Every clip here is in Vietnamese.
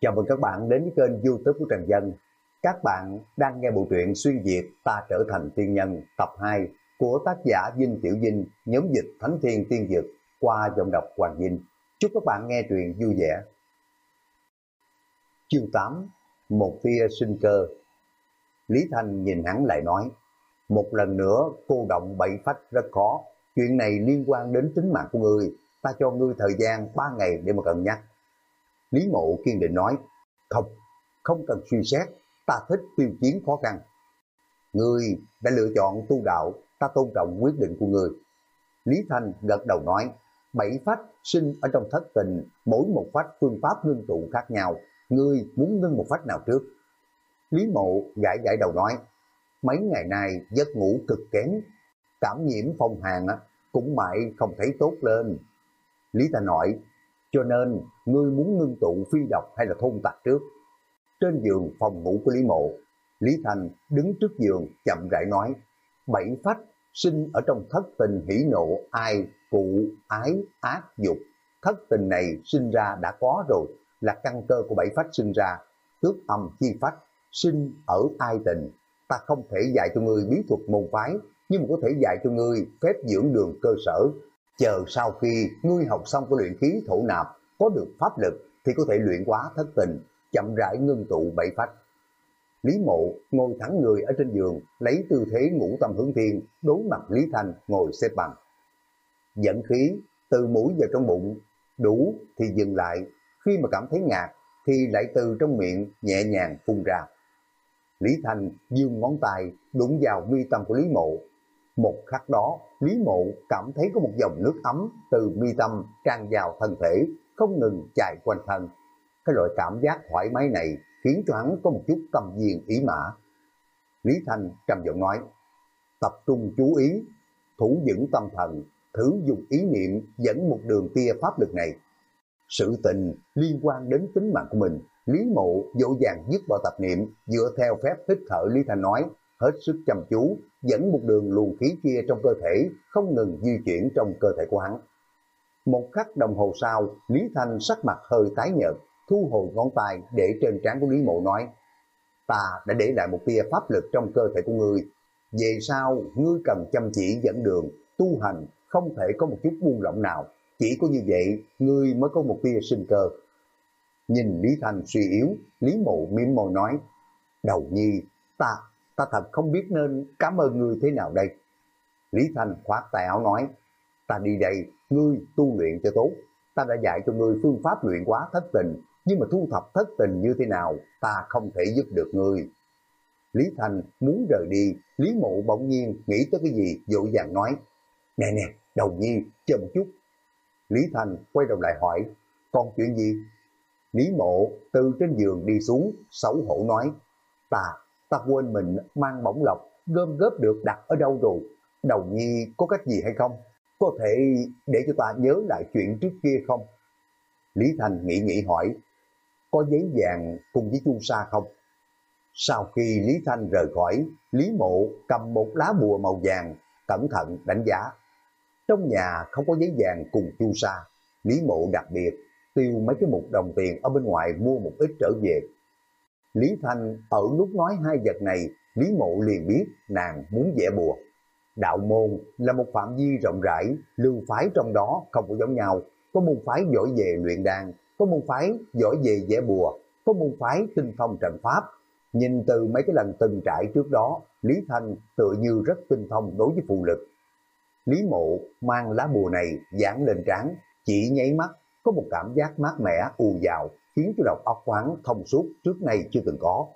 Chào mừng các bạn đến với kênh youtube của Trần Dân. Các bạn đang nghe bộ truyện Xuyên Việt Ta Trở Thành Tiên Nhân tập 2 của tác giả Vinh Tiểu Vinh, nhóm dịch Thánh Thiên Tiên Dược qua giọng đọc Hoàng Vinh. Chúc các bạn nghe truyện vui vẻ. Chương 8 Một tia sinh cơ Lý Thanh nhìn hắn lại nói Một lần nữa cô động bảy phách rất khó. Chuyện này liên quan đến tính mạng của ngươi. Ta cho ngươi thời gian 3 ngày để mà cân nhắc Lý Mộ kiên định nói, không, không cần suy xét, ta thích tiêu chiến khó khăn. Người đã lựa chọn tu đạo, ta tôn trọng quyết định của người. Lý Thanh gật đầu nói, bảy phách sinh ở trong thất tình, mỗi một phách phương pháp ngưng tụ khác nhau, ngươi muốn ngưng một phách nào trước? Lý Mộ gãi gãi đầu nói, mấy ngày nay giấc ngủ cực kém, cảm nhiễm phong hàn cũng mãi không thấy tốt lên. Lý Thanh nói, cho nên, ngươi muốn ngưng tụ phi độc hay là thôn tạc trước? Trên giường phòng ngủ của Lý Mộ, Lý Thành đứng trước giường chậm rãi nói, bảy phách sinh ở trong thất tình hỷ nộ ai, cụ, ái, ác, dục. Thất tình này sinh ra đã có rồi, là căn cơ của bảy phách sinh ra, tước âm chi phách, sinh ở ai tình. Ta không thể dạy cho ngươi bí thuật môn phái, nhưng mà có thể dạy cho ngươi phép dưỡng đường cơ sở chờ sau khi ngươi học xong cái luyện khí thổ nạp, có được pháp lực thì có thể luyện hóa thất tình, chậm rãi ngưng tụ bảy phách. Lý mộ ngồi thẳng người ở trên giường, lấy tư thế ngũ tâm hướng thiên, đối mặt Lý Thanh ngồi xếp bằng. Dẫn khí từ mũi vào trong bụng, đủ thì dừng lại, khi mà cảm thấy ngạt thì lại từ trong miệng nhẹ nhàng phun ra. Lý Thanh dương ngón tay đụng vào mi tâm của Lý Mộ, một khắc đó, Lý Mộ cảm thấy có một dòng nước ấm từ mi tâm tràn vào thân thể, không ngừng chạy quanh thân. Cái loại cảm giác thoải mái này khiến cho hắn có một chút tâm viên ý mã. Lý Thanh trầm giọng nói, tập trung chú ý, thủ vững tâm thần, thử dùng ý niệm dẫn một đường tia pháp lực này. Sự tình liên quan đến tính mạng của mình, Lý Mộ dỗ dàng dứt bỏ tập niệm, dựa theo phép hít thở Lý Thanh nói, hết sức chăm chú, dẫn một đường luồng khí kia trong cơ thể không ngừng di chuyển trong cơ thể của hắn. Một khắc đồng hồ sau, Lý Thanh sắc mặt hơi tái nhợt, thu hồi ngón tay để trên trán của Lý Mộ nói, ta đã để lại một tia pháp lực trong cơ thể của ngươi. Về sau, ngươi cần chăm chỉ dẫn đường, tu hành, không thể có một chút buông lỏng nào. Chỉ có như vậy, ngươi mới có một tia sinh cơ. Nhìn Lý Thanh suy yếu, Lý Mộ miếm môi nói, đầu nhi, ta ta thật không biết nên cảm ơn ngươi thế nào đây. Lý Thanh khoát tay áo nói, ta đi đây, ngươi tu luyện cho tốt. Ta đã dạy cho ngươi phương pháp luyện quá thất tình, nhưng mà thu thập thất tình như thế nào, ta không thể giúp được ngươi. Lý Thanh muốn rời đi, Lý Mộ bỗng nhiên nghĩ tới cái gì, dội vàng nói, nè nè, đầu nhi, chờ một chút. Lý Thanh quay đầu lại hỏi, con chuyện gì? Lý Mộ từ trên giường đi xuống, xấu hổ nói, ta ta quên mình mang bổng lộc, gom góp được đặt ở đâu rồi. Đầu nhi có cách gì hay không? Có thể để cho ta nhớ lại chuyện trước kia không? Lý Thành nghĩ nghĩ hỏi, có giấy vàng cùng với chu sa không? Sau khi Lý Thanh rời khỏi, Lý Mộ cầm một lá bùa màu vàng, cẩn thận đánh giá. Trong nhà không có giấy vàng cùng chu sa, Lý Mộ đặc biệt tiêu mấy cái mục đồng tiền ở bên ngoài mua một ít trở về Lý Thanh ở lúc nói hai vật này, Lý Mộ liền biết nàng muốn vẽ bùa. Đạo môn là một phạm vi rộng rãi, lưu phái trong đó không có giống nhau. Có môn phái giỏi về luyện đan, có môn phái giỏi về vẽ bùa, có môn phái tinh thông trận pháp. Nhìn từ mấy cái lần từng trải trước đó, Lý Thanh tựa như rất tinh thông đối với phù lực. Lý Mộ mang lá bùa này dán lên trán, chỉ nháy mắt, có một cảm giác mát mẻ u dào, khiến cho đầu óc của hắn thông suốt trước nay chưa từng có.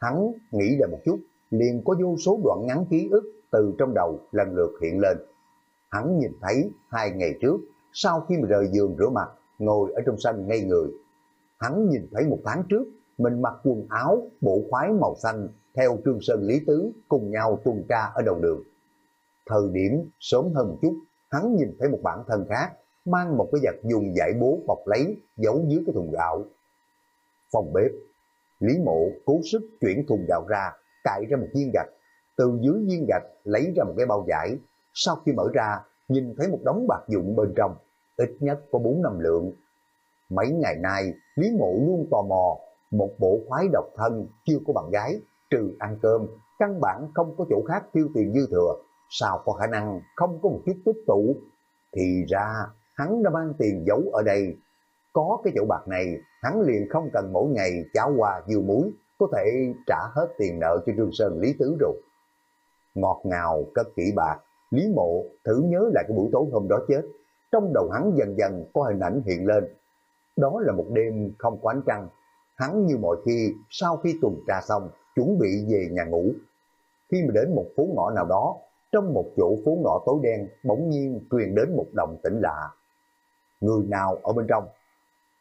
Hắn nghĩ lại một chút, liền có vô số đoạn ngắn ký ức từ trong đầu lần lượt hiện lên. Hắn nhìn thấy hai ngày trước, sau khi mà rời giường rửa mặt, ngồi ở trong sân ngay người. Hắn nhìn thấy một tháng trước, mình mặc quần áo, bộ khoái màu xanh, theo Trương Sơn Lý Tứ cùng nhau tuần tra ở đầu đường. Thời điểm sớm hơn một chút, hắn nhìn thấy một bản thân khác, mang một cái vật dùng giải bố bọc lấy, giấu dưới cái thùng gạo. Phòng bếp, Lý Mộ cố sức chuyển thùng gạo ra, cạy ra một viên gạch, từ dưới viên gạch lấy ra một cái bao giải. Sau khi mở ra, nhìn thấy một đống bạc dụng bên trong, ít nhất có bốn năm lượng. Mấy ngày nay, Lý Mộ luôn tò mò, một bộ khoái độc thân chưa có bạn gái, trừ ăn cơm, căn bản không có chỗ khác tiêu tiền dư thừa, sao có khả năng không có một chút tích tụ. Thì ra, hắn đã mang tiền giấu ở đây. Có cái chỗ bạc này, hắn liền không cần mỗi ngày cháo qua dưa muối, có thể trả hết tiền nợ cho Trương Sơn Lý Tứ rồi. Ngọt ngào cất kỹ bạc, Lý Mộ thử nhớ lại cái buổi tối hôm đó chết. Trong đầu hắn dần dần có hình ảnh hiện lên. Đó là một đêm không có ánh trăng. Hắn như mọi khi sau khi tuần tra xong chuẩn bị về nhà ngủ. Khi mà đến một phố ngõ nào đó, trong một chỗ phố ngõ tối đen bỗng nhiên truyền đến một đồng tĩnh lạ. Người nào ở bên trong?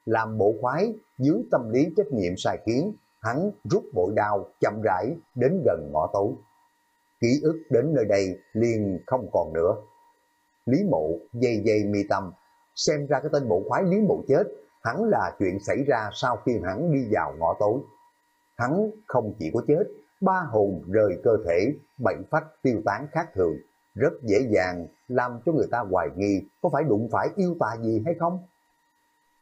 Làm bộ khoái dưới tâm lý trách nhiệm sai khiến, hắn rút bội đao chậm rãi đến gần ngõ tối. Ký ức đến nơi đây liền không còn nữa. Lý mộ dây dây mi tâm, xem ra cái tên bộ khoái Lý mộ chết, hắn là chuyện xảy ra sau khi hắn đi vào ngõ tối. Hắn không chỉ có chết, ba hồn rời cơ thể, bệnh phách tiêu tán khác thường, rất dễ dàng làm cho người ta hoài nghi có phải đụng phải yêu tà gì hay không.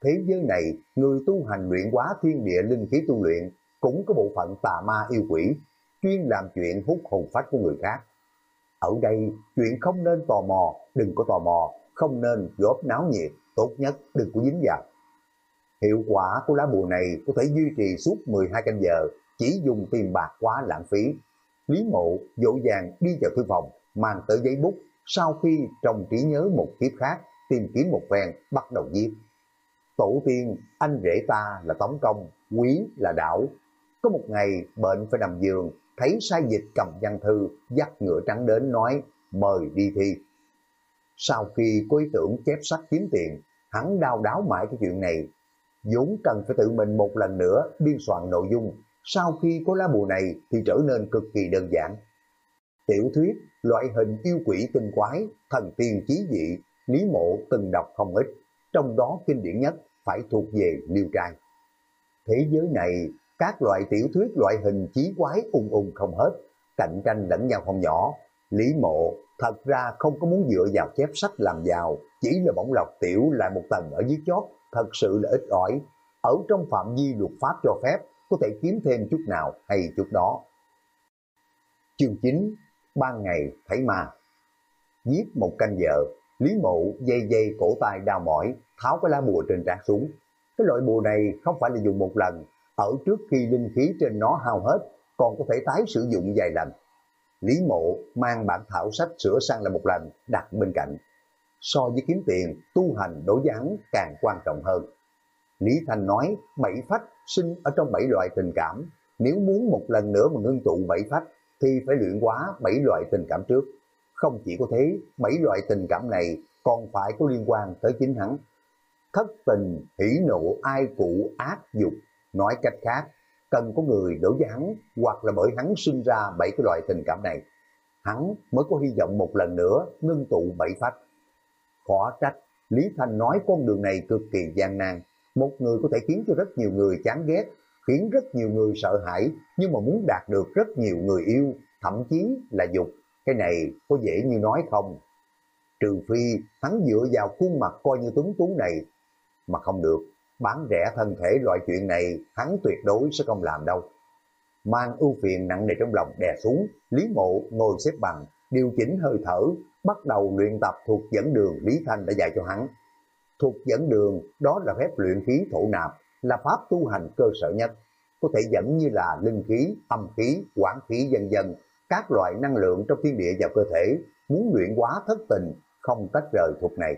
Thế giới này, người tu hành luyện quá thiên địa linh khí tu luyện cũng có bộ phận tà ma yêu quỷ, chuyên làm chuyện hút hồn phách của người khác. Ở đây, chuyện không nên tò mò, đừng có tò mò, không nên góp náo nhiệt, tốt nhất đừng có dính vào. Hiệu quả của lá bùa này có thể duy trì suốt 12 canh giờ, chỉ dùng tiền bạc quá lãng phí. Lý mộ dỗ dàng đi vào thư phòng, mang tới giấy bút, sau khi trong trí nhớ một kiếp khác, tìm kiếm một phen, bắt đầu viết. Tổ tiên, anh rể ta là Tống Công, quý là Đảo. Có một ngày bệnh phải nằm giường, thấy sai dịch cầm văn thư, dắt ngựa trắng đến nói, mời đi thi. Sau khi có ý tưởng chép sách kiếm tiền, hắn đau đáo mãi cái chuyện này, Dũng cần phải tự mình một lần nữa biên soạn nội dung, sau khi có lá bùa này thì trở nên cực kỳ đơn giản. Tiểu thuyết, loại hình yêu quỷ tinh quái, thần tiên chí dị, Lý Mộ từng đọc không ít, trong đó kinh điển nhất phải thuộc về liêu trai. Thế giới này, các loại tiểu thuyết loại hình chí quái ung ung không hết, cạnh tranh lẫn nhau không nhỏ. Lý Mộ thật ra không có muốn dựa vào chép sách làm giàu, chỉ là bỗng lọc tiểu lại một tầng ở dưới chót, thật sự là ít ỏi. Ở trong phạm vi luật pháp cho phép, có thể kiếm thêm chút nào hay chút đó. Chương 9 Ban ngày thấy ma Giết một canh vợ, Lý Mộ dây dây cổ tay đau mỏi, tháo cái lá bùa trên trán xuống. Cái loại bùa này không phải là dùng một lần, ở trước khi linh khí trên nó hao hết, còn có thể tái sử dụng vài lần. Lý Mộ mang bản thảo sách sửa sang lại một lần, đặt bên cạnh. So với kiếm tiền, tu hành đối với hắn càng quan trọng hơn. Lý Thành nói, bảy phách sinh ở trong bảy loại tình cảm. Nếu muốn một lần nữa mà ngưng tụ bảy phách, thì phải luyện quá bảy loại tình cảm trước. Không chỉ có thế, bảy loại tình cảm này còn phải có liên quan tới chính hắn. Thất tình, hỷ nộ, ai cụ, ác dục. Nói cách khác, cần có người đối với hắn hoặc là bởi hắn sinh ra bảy cái loại tình cảm này. Hắn mới có hy vọng một lần nữa ngưng tụ bảy phách. Khó trách, Lý Thành nói con đường này cực kỳ gian nan. Một người có thể khiến cho rất nhiều người chán ghét, khiến rất nhiều người sợ hãi, nhưng mà muốn đạt được rất nhiều người yêu, thậm chí là dục. Cái này có dễ như nói không? Trừ phi hắn dựa vào khuôn mặt coi như tuấn tú này, mà không được. Bán rẻ thân thể loại chuyện này hắn tuyệt đối sẽ không làm đâu. Mang ưu phiền nặng nề trong lòng đè xuống, Lý Mộ ngồi xếp bằng, điều chỉnh hơi thở, bắt đầu luyện tập thuộc dẫn đường Lý Thanh đã dạy cho hắn. Thuộc dẫn đường đó là phép luyện khí thổ nạp, là pháp tu hành cơ sở nhất, có thể dẫn như là linh khí, âm khí, quản khí dần dần, các loại năng lượng trong thiên địa vào cơ thể, muốn luyện hóa thất tình, không tách rời thuộc này.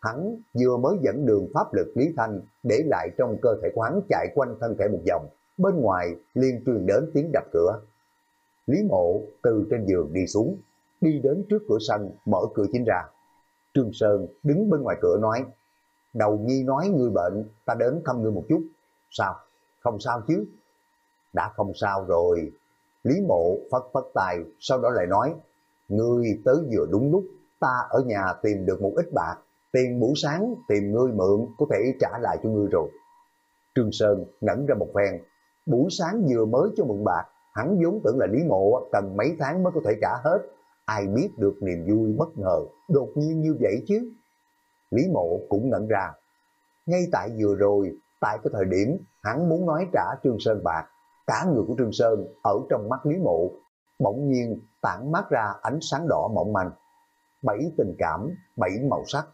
Hắn vừa mới dẫn đường pháp lực Lý Thanh để lại trong cơ thể của hắn chạy quanh thân thể một vòng, bên ngoài liên truyền đến tiếng đập cửa. Lý Mộ từ trên giường đi xuống, đi đến trước cửa sân, mở cửa chính ra. Trương Sơn đứng bên ngoài cửa nói, đầu nhi nói người bệnh, ta đến thăm ngươi một chút. Sao? Không sao chứ? Đã không sao rồi. Lý Mộ phất phất tài, sau đó lại nói, ngươi tới vừa đúng lúc, ta ở nhà tìm được một ít bạc, tiền buổi sáng tìm ngươi mượn có thể trả lại cho ngươi rồi. Trương Sơn ngẩn ra một phen, buổi sáng vừa mới cho mượn bạc, hắn vốn tưởng là Lý Mộ cần mấy tháng mới có thể trả hết, ai biết được niềm vui bất ngờ, đột nhiên như vậy chứ. Lý Mộ cũng ngẩn ra. ngay tại vừa rồi, tại cái thời điểm hắn muốn nói trả Trương Sơn bạc, cả người của Trương Sơn ở trong mắt Lý Mộ, bỗng nhiên tản mát ra ánh sáng đỏ mỏng manh. Bảy tình cảm, bảy màu sắc,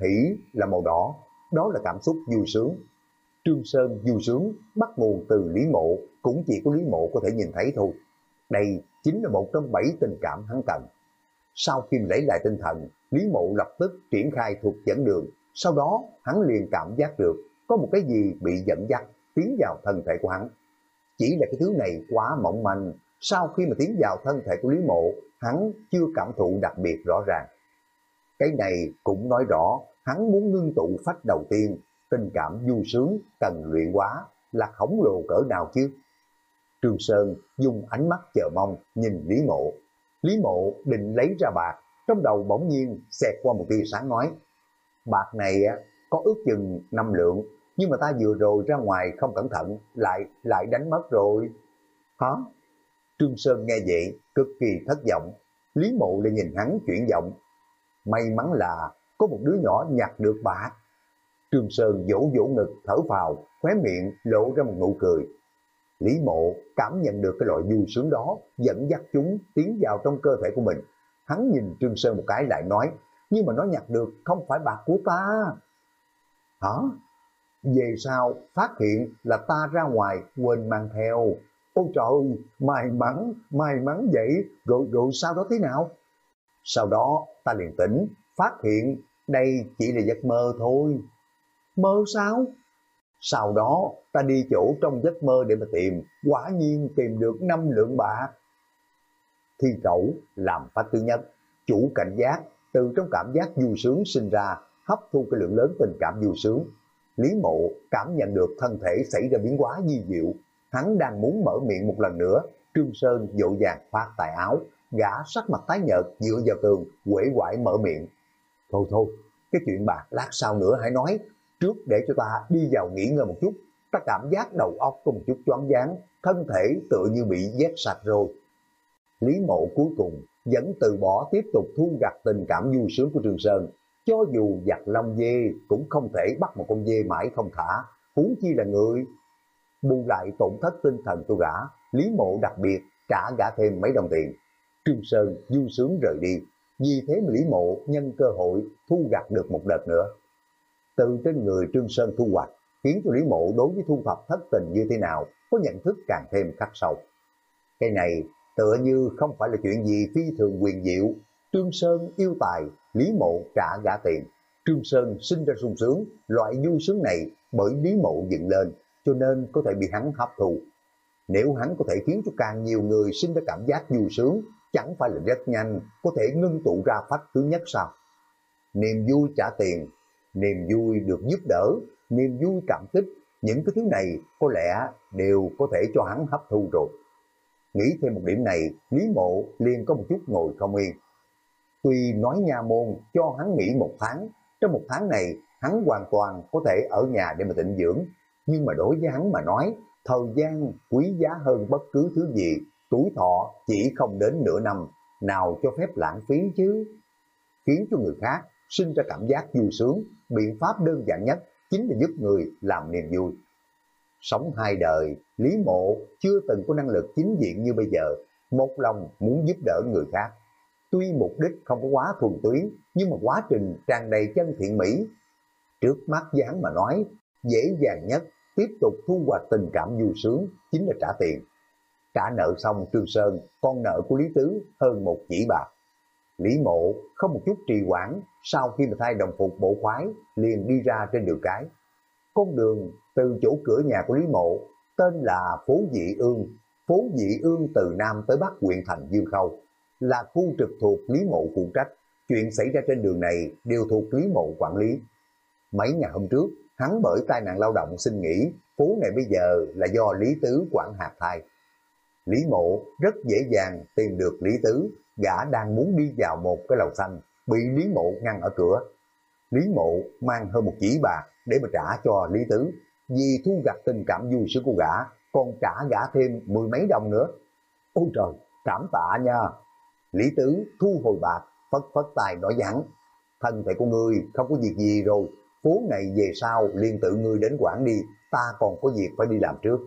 hỷ là màu đỏ, đó là cảm xúc vui sướng. Trương Sơn vui sướng bắt nguồn từ Lý Mộ, cũng chỉ có Lý Mộ có thể nhìn thấy thôi. Đây chính là một trong bảy tình cảm hắn cần. Sau khi lấy lại tinh thần, Lý Mộ lập tức triển khai thuộc dẫn đường. Sau đó, hắn liền cảm giác được có một cái gì bị dẫn dắt tiến vào thân thể của hắn. Chỉ là cái thứ này quá mỏng manh. Sau khi mà tiến vào thân thể của Lý Mộ, hắn chưa cảm thụ đặc biệt rõ ràng. Cái này cũng nói rõ, hắn muốn ngưng tụ phách đầu tiên, tình cảm du sướng, cần luyện quá, là khổng lồ cỡ nào chứ? Trương Sơn dùng ánh mắt chờ mong nhìn Lý Mộ. Lý Mộ định lấy ra bạc, trong đầu bỗng nhiên xẹt qua một tia sáng nói. Bạc này có ước chừng năm lượng, nhưng mà ta vừa rồi ra ngoài không cẩn thận, lại lại đánh mất rồi. Hả? Trương Sơn nghe vậy, cực kỳ thất vọng. Lý Mộ lại nhìn hắn chuyển giọng. May mắn là có một đứa nhỏ nhặt được bạc. Trương Sơn vỗ vỗ ngực, thở phào, khóe miệng lộ ra một nụ cười. Lý Mộ cảm nhận được cái loại vui sướng đó, dẫn dắt chúng tiến vào trong cơ thể của mình. Hắn nhìn Trương Sơn một cái lại nói, nhưng mà nó nhặt được không phải bạc của ta. Hả? Về sau phát hiện là ta ra ngoài quên mang theo. Ôi trời, may mắn, may mắn vậy, rồi rồi sau đó thế nào? Sau đó ta liền tỉnh, phát hiện đây chỉ là giấc mơ thôi. Mơ sao? Sau đó ta đi chỗ trong giấc mơ để mà tìm, quả nhiên tìm được năm lượng bạc. Thi cẩu làm phát thứ nhất, chủ cảnh giác, từ trong cảm giác vui sướng sinh ra, hấp thu cái lượng lớn tình cảm vui sướng. Lý mộ cảm nhận được thân thể xảy ra biến hóa di diệu, hắn đang muốn mở miệng một lần nữa, Trương Sơn dội vàng phát tài áo, gã sắc mặt tái nhợt dựa vào tường, quể quải mở miệng. Thôi thôi, cái chuyện bạc lát sau nữa hãy nói, trước để cho ta đi vào nghỉ ngơi một chút, ta cảm giác đầu óc có một chút choáng váng, thân thể tựa như bị vét sạch rồi. Lý mộ cuối cùng vẫn từ bỏ tiếp tục thu gặt tình cảm vui sướng của Trường Sơn. Cho dù giặt lông dê cũng không thể bắt một con dê mãi không thả, huống chi là người. Bù lại tổn thất tinh thần tôi gã, Lý mộ đặc biệt trả gã thêm mấy đồng tiền. Trương Sơn vui sướng rời đi, vì thế mà Lý mộ nhân cơ hội thu gặt được một đợt nữa. Từ trên người Trương Sơn thu hoạch, khiến cho Lý mộ đối với thu thập thất tình như thế nào có nhận thức càng thêm khắc sâu. Cái này tựa như không phải là chuyện gì phi thường quyền diệu. Trương Sơn yêu tài, Lý Mộ trả gã tiền. Trương Sơn sinh ra sung sướng, loại vui sướng này bởi Lý Mộ dựng lên, cho nên có thể bị hắn hấp thụ. Nếu hắn có thể khiến cho càng nhiều người sinh ra cảm giác vui sướng, chẳng phải là rất nhanh có thể ngưng tụ ra phách thứ nhất sao? Niềm vui trả tiền, niềm vui được giúp đỡ, niềm vui cảm kích, những cái thứ này có lẽ đều có thể cho hắn hấp thu rồi. Nghĩ thêm một điểm này, Lý Mộ liền có một chút ngồi không yên. Tuy nói nha môn cho hắn nghỉ một tháng, trong một tháng này hắn hoàn toàn có thể ở nhà để mà tịnh dưỡng, nhưng mà đối với hắn mà nói, thời gian quý giá hơn bất cứ thứ gì, tuổi thọ chỉ không đến nửa năm, nào cho phép lãng phí chứ. Khiến cho người khác sinh ra cảm giác vui sướng, biện pháp đơn giản nhất chính là giúp người làm niềm vui. Sống hai đời, Lý Mộ chưa từng có năng lực chính diện như bây giờ, một lòng muốn giúp đỡ người khác. Tuy mục đích không có quá thuần túy, nhưng mà quá trình tràn đầy chân thiện mỹ. Trước mắt dáng mà nói, dễ dàng nhất tiếp tục thu hoạch tình cảm vui sướng chính là trả tiền. Trả nợ xong Trương Sơn, con nợ của Lý Tứ hơn một chỉ bạc. Lý Mộ không một chút trì hoãn, sau khi mà thay đồng phục bộ khoái, liền đi ra trên đường cái. Con đường từ chỗ cửa nhà của Lý Mộ, tên là Phố Dị Ương. Phố Dị Ương từ Nam tới Bắc huyện thành Dương Khâu, là khu trực thuộc Lý Mộ phụ trách. Chuyện xảy ra trên đường này đều thuộc Lý Mộ quản lý. Mấy ngày hôm trước, hắn bởi tai nạn lao động xin nghỉ, phố này bây giờ là do Lý Tứ quản hạt thai. Lý Mộ rất dễ dàng tìm được Lý Tứ, gã đang muốn đi vào một cái lầu xanh, bị Lý Mộ ngăn ở cửa. Lý Mộ mang hơn một chỉ bạc để mà trả cho Lý Tứ, vì thu gặt tình cảm vui sướng của gã, còn trả gã thêm mười mấy đồng nữa. Ôi trời, cảm tạ nha. Lý Tứ thu hồi bạc, phất phất tài nói dặn. Thân thể của ngươi không có việc gì rồi, phố này về sau liên tự ngươi đến quản đi, ta còn có việc phải đi làm trước.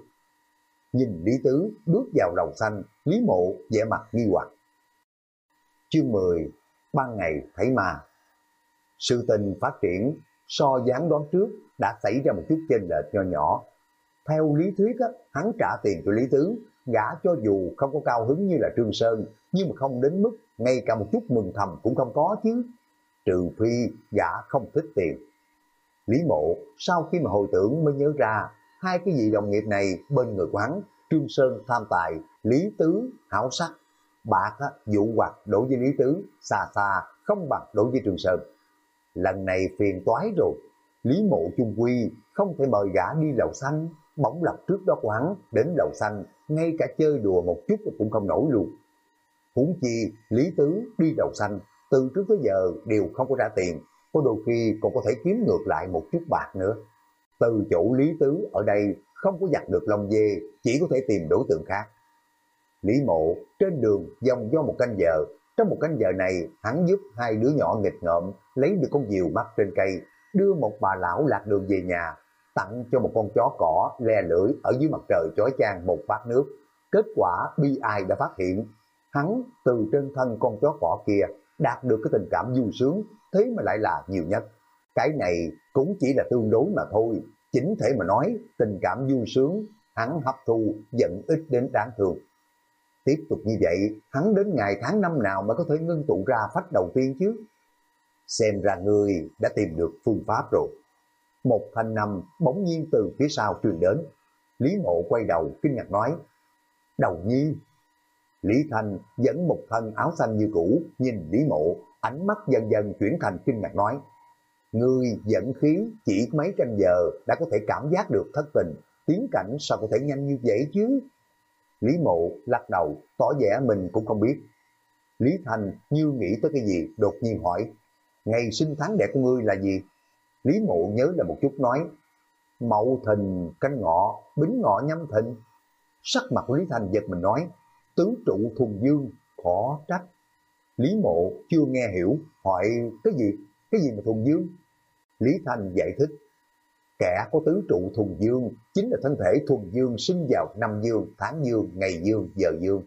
Nhìn Lý Tứ bước vào lầu xanh, Lý Mộ vẻ mặt nghi hoặc. Chương 10 Ban ngày thấy ma Sự tình phát triển so gián đoán trước đã xảy ra một chút chênh lệch nho nhỏ. Theo lý thuyết, á, hắn trả tiền cho Lý Tứ, gã cho dù không có cao hứng như là Trương Sơn, nhưng mà không đến mức ngay cả một chút mừng thầm cũng không có chứ. Trừ phi gã không thích tiền. Lý Mộ sau khi mà hồi tưởng mới nhớ ra hai cái vị đồng nghiệp này bên người quán Trương Sơn tham tài, Lý Tứ hảo sắc. Bạc á, dụ hoặc đối với Lý Tứ, xa xa không bằng đối với trường Sơn. Lần này phiền toái rồi, Lý Mộ Trung Quy không thể mời gã đi lầu xanh, bỗng lập trước đó quán đến lầu xanh, ngay cả chơi đùa một chút cũng không nổi luôn. Huống chi Lý Tứ đi lầu xanh, từ trước tới giờ đều không có ra tiền, có đôi khi còn có thể kiếm ngược lại một chút bạc nữa. Từ chỗ Lý Tứ ở đây không có giặt được lông dê, chỉ có thể tìm đối tượng khác. Lý Mộ trên đường dòng do một canh giờ, trong một canh giờ này hắn giúp hai đứa nhỏ nghịch ngợm lấy được con diều bắt trên cây, đưa một bà lão lạc đường về nhà, tặng cho một con chó cỏ le lưỡi ở dưới mặt trời chói chang một bát nước. Kết quả bi ai đã phát hiện, hắn từ trên thân con chó cỏ kia đạt được cái tình cảm vui sướng, thế mà lại là nhiều nhất. Cái này cũng chỉ là tương đối mà thôi, chính thể mà nói tình cảm vui sướng, hắn hấp thu dẫn ít đến đáng thương. Tiếp tục như vậy, hắn đến ngày tháng năm nào mới có thể ngưng tụ ra phách đầu tiên chứ? Xem ra ngươi đã tìm được phương pháp rồi. Một thanh năm bỗng nhiên từ phía sau truyền đến. Lý mộ quay đầu kinh ngạc nói, Đầu nhi. Lý Thanh dẫn một thân áo xanh như cũ, nhìn Lý mộ, ánh mắt dần dần chuyển thành kinh ngạc nói, Ngươi dẫn khí chỉ mấy canh giờ đã có thể cảm giác được thất tình, tiến cảnh sao có thể nhanh như vậy chứ? Lý mộ lắc đầu, tỏ vẻ mình cũng không biết. Lý Thành như nghĩ tới cái gì, đột nhiên hỏi, ngày sinh tháng đẻ của ngươi là gì? Lý mộ nhớ là một chút nói, mậu thìn canh ngọ, bính ngọ nhâm thìn. Sắc mặt của Lý Thành giật mình nói, tứ trụ thùng dương, khó trách. Lý mộ chưa nghe hiểu, hỏi cái gì? Cái gì mà thùng dương? Lý Thành giải thích, kẻ có tứ trụ thuần dương chính là thân thể thuần dương sinh vào năm dương, tháng dương, ngày dương, giờ dương.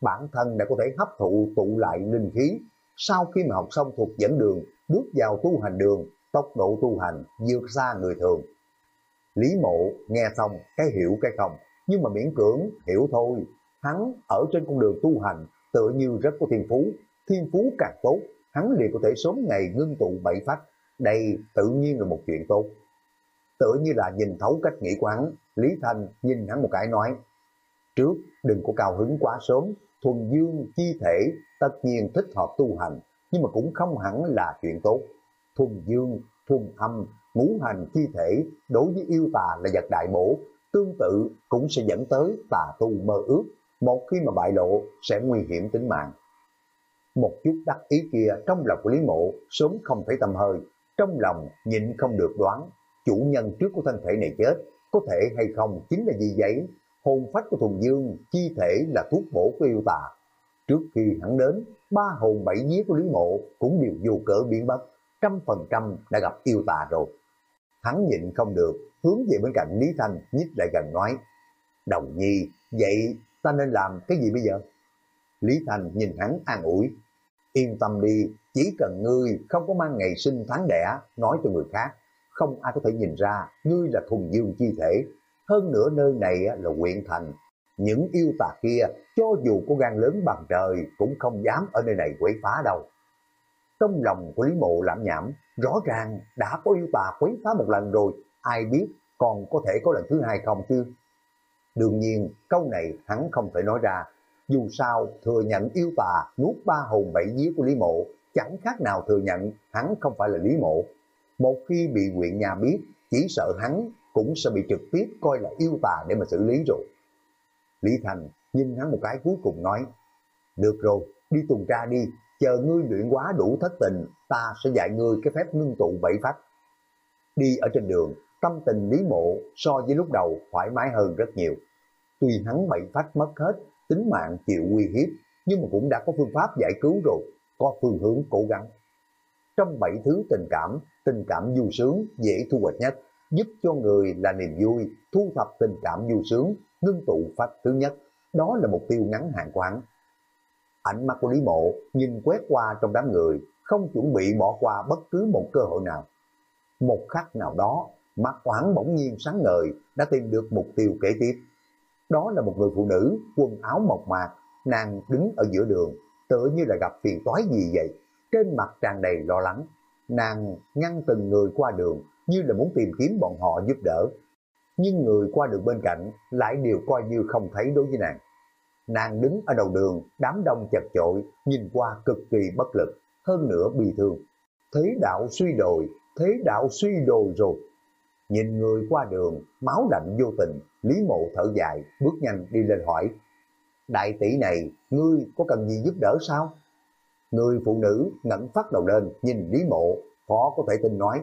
Bản thân đã có thể hấp thụ tụ lại linh khí. Sau khi mà học xong thuộc dẫn đường, bước vào tu hành đường, tốc độ tu hành vượt xa người thường. Lý mộ nghe xong cái hiểu cái không, nhưng mà miễn cưỡng hiểu thôi. Hắn ở trên con đường tu hành tựa như rất có thiên phú, thiên phú càng tốt, hắn liền có thể sớm ngày ngưng tụ bảy phách. Đây tự nhiên là một chuyện tốt. Tựa như là nhìn thấu cách nghĩ của hắn, Lý Thanh nhìn hắn một cái nói, trước đừng có cao hứng quá sớm, thuần dương chi thể tất nhiên thích hợp tu hành, nhưng mà cũng không hẳn là chuyện tốt. Thuần dương, thuần âm, ngũ hành chi thể đối với yêu tà là vật đại bổ, tương tự cũng sẽ dẫn tới tà tu mơ ước, một khi mà bại lộ sẽ nguy hiểm tính mạng. Một chút đắc ý kia trong lòng của Lý Mộ sớm không thấy tâm hơi, trong lòng nhịn không được đoán chủ nhân trước của thân thể này chết, có thể hay không chính là gì vậy? Hồn phách của Thuần Dương, chi thể là thuốc bổ của yêu tà. Trước khi hắn đến, ba hồn bảy vía của Lý Mộ cũng đều vô cỡ biến mất, trăm phần trăm đã gặp yêu tà rồi. Hắn nhịn không được, hướng về bên cạnh Lý Thanh nhích lại gần nói, Đồng nhi, vậy ta nên làm cái gì bây giờ? Lý Thanh nhìn hắn an ủi, yên tâm đi, chỉ cần ngươi không có mang ngày sinh tháng đẻ nói cho người khác, không ai có thể nhìn ra ngươi là thùng dương chi thể. Hơn nữa nơi này là huyện thành. Những yêu tà kia, cho dù có gan lớn bằng trời, cũng không dám ở nơi này quấy phá đâu. Trong lòng của Lý Mộ lãm nhảm, rõ ràng đã có yêu tà quấy phá một lần rồi, ai biết còn có thể có lần thứ hai không chứ? Đương nhiên, câu này hắn không thể nói ra. Dù sao, thừa nhận yêu tà nuốt ba hồn bảy vía của Lý Mộ, chẳng khác nào thừa nhận hắn không phải là Lý Mộ. Một khi bị huyện nhà biết, chỉ sợ hắn cũng sẽ bị trực tiếp coi là yêu tà để mà xử lý rồi. Lý Thành nhìn hắn một cái cuối cùng nói, được rồi, đi tuần tra đi, chờ ngươi luyện quá đủ thất tình, ta sẽ dạy ngươi cái phép ngưng tụ bảy phách. Đi ở trên đường, tâm tình Lý Mộ so với lúc đầu thoải mái hơn rất nhiều. Tuy hắn bảy phách mất hết, tính mạng chịu uy hiếp, nhưng mà cũng đã có phương pháp giải cứu rồi, có phương hướng cố gắng. Trong bảy thứ tình cảm, tình cảm vui sướng dễ thu hoạch nhất, giúp cho người là niềm vui, thu thập tình cảm vui sướng, ngưng tụ pháp thứ nhất. Đó là mục tiêu ngắn hạn của hắn. Ánh mắt của Lý Mộ nhìn quét qua trong đám người, không chuẩn bị bỏ qua bất cứ một cơ hội nào. Một khắc nào đó, mắt quán bỗng nhiên sáng ngời đã tìm được mục tiêu kế tiếp. Đó là một người phụ nữ, quần áo mộc mạc, nàng đứng ở giữa đường, tựa như là gặp phiền toái gì vậy. Trên mặt tràn đầy lo lắng, nàng ngăn từng người qua đường như là muốn tìm kiếm bọn họ giúp đỡ. Nhưng người qua đường bên cạnh lại đều coi như không thấy đối với nàng. Nàng đứng ở đầu đường, đám đông chật chội, nhìn qua cực kỳ bất lực, hơn nữa bị thương. Thế đạo suy đồi, thế đạo suy đồi rồi. Nhìn người qua đường, máu lạnh vô tình, Lý Mộ thở dài, bước nhanh đi lên hỏi. Đại tỷ này, ngươi có cần gì giúp đỡ sao? Người phụ nữ ngẩng phát đầu lên, nhìn Lý Mộ, khó có thể tin nói.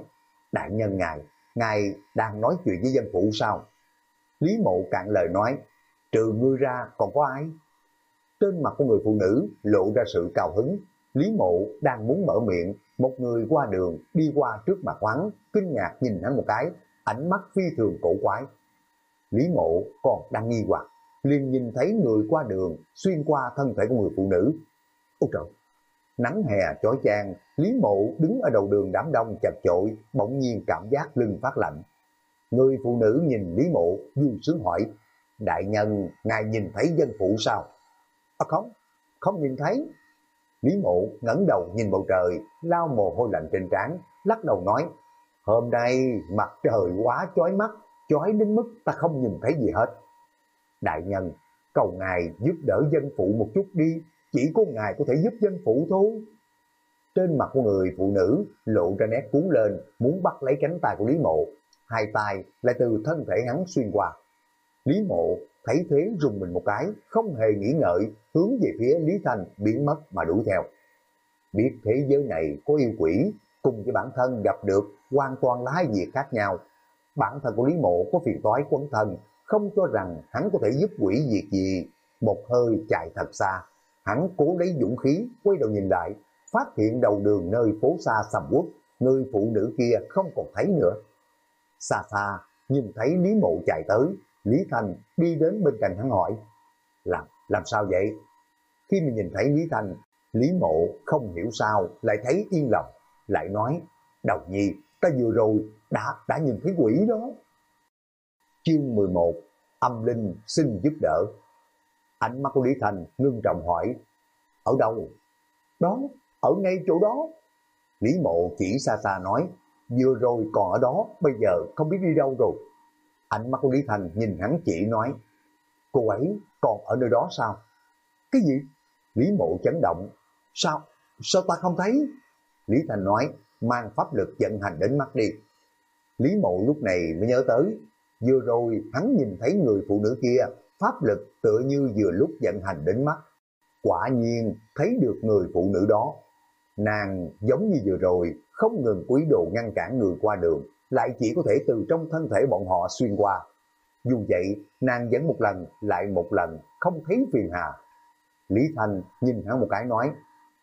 Đại nhân ngài, ngài đang nói chuyện với dân phụ sao? Lý Mộ cạn lời nói, trừ ngươi ra còn có ai? Trên mặt của người phụ nữ lộ ra sự cao hứng, Lý Mộ đang muốn mở miệng, một người qua đường đi qua trước mặt hắn, kinh ngạc nhìn hắn một cái, ánh mắt phi thường cổ quái. Lý Mộ còn đang nghi hoặc, liền nhìn thấy người qua đường xuyên qua thân thể của người phụ nữ. Ôi trời! Nắng hè chói chang, Lý Mộ đứng ở đầu đường đám đông chật chội, bỗng nhiên cảm giác lưng phát lạnh. Người phụ nữ nhìn Lý Mộ vui sướng hỏi, Đại nhân, ngài nhìn thấy dân phụ sao? À không, không nhìn thấy. Lý Mộ ngẩng đầu nhìn bầu trời, lao mồ hôi lạnh trên trán, lắc đầu nói, hôm nay mặt trời quá chói mắt, chói đến mức ta không nhìn thấy gì hết. Đại nhân, cầu ngài giúp đỡ dân phụ một chút đi, chỉ có ngài có thể giúp dân phụ thôi. Trên mặt của người phụ nữ lộ ra nét cuốn lên, muốn bắt lấy cánh tay của Lý Mộ, hai tay lại từ thân thể hắn xuyên qua. Lý Mộ thấy thế rùng mình một cái, không hề nghĩ ngợi, hướng về phía Lý Thành biến mất mà đuổi theo. Biết thế giới này có yêu quỷ, cùng với bản thân gặp được hoàn toàn là hai việc khác nhau. Bản thân của Lý Mộ có phiền toái quấn thân, không cho rằng hắn có thể giúp quỷ việc gì. Một hơi chạy thật xa, hắn cố lấy dũng khí, quay đầu nhìn lại, phát hiện đầu đường nơi phố xa sầm uất, người phụ nữ kia không còn thấy nữa. Xa xa, nhìn thấy Lý Mộ chạy tới, Lý Thành đi đến bên cạnh hắn hỏi, làm, làm sao vậy? Khi mình nhìn thấy Lý Thành, Lý Mộ không hiểu sao lại thấy yên lòng, lại nói, đầu nhi, ta vừa rồi đã đã nhìn thấy quỷ đó. Chương 11 Âm Linh xin giúp đỡ Ánh mắt của Lý Thành ngưng trọng hỏi, ở đâu? Đó, ở ngay chỗ đó. Lý Mộ chỉ xa xa nói, vừa rồi còn ở đó, bây giờ không biết đi đâu rồi. Ánh mắt của Lý Thành nhìn hắn chỉ nói, cô ấy còn ở nơi đó sao? Cái gì? Lý Mộ chấn động, sao? Sao ta không thấy? Lý Thành nói, mang pháp lực vận hành đến mắt đi. Lý Mộ lúc này mới nhớ tới, vừa rồi hắn nhìn thấy người phụ nữ kia, pháp lực tựa như vừa lúc vận hành đến mắt. Quả nhiên thấy được người phụ nữ đó. Nàng giống như vừa rồi, không ngừng quý đồ ngăn cản người qua đường, lại chỉ có thể từ trong thân thể bọn họ xuyên qua. Dù vậy, nàng vẫn một lần, lại một lần, không thấy phiền hà. Lý Thanh nhìn hắn một cái nói,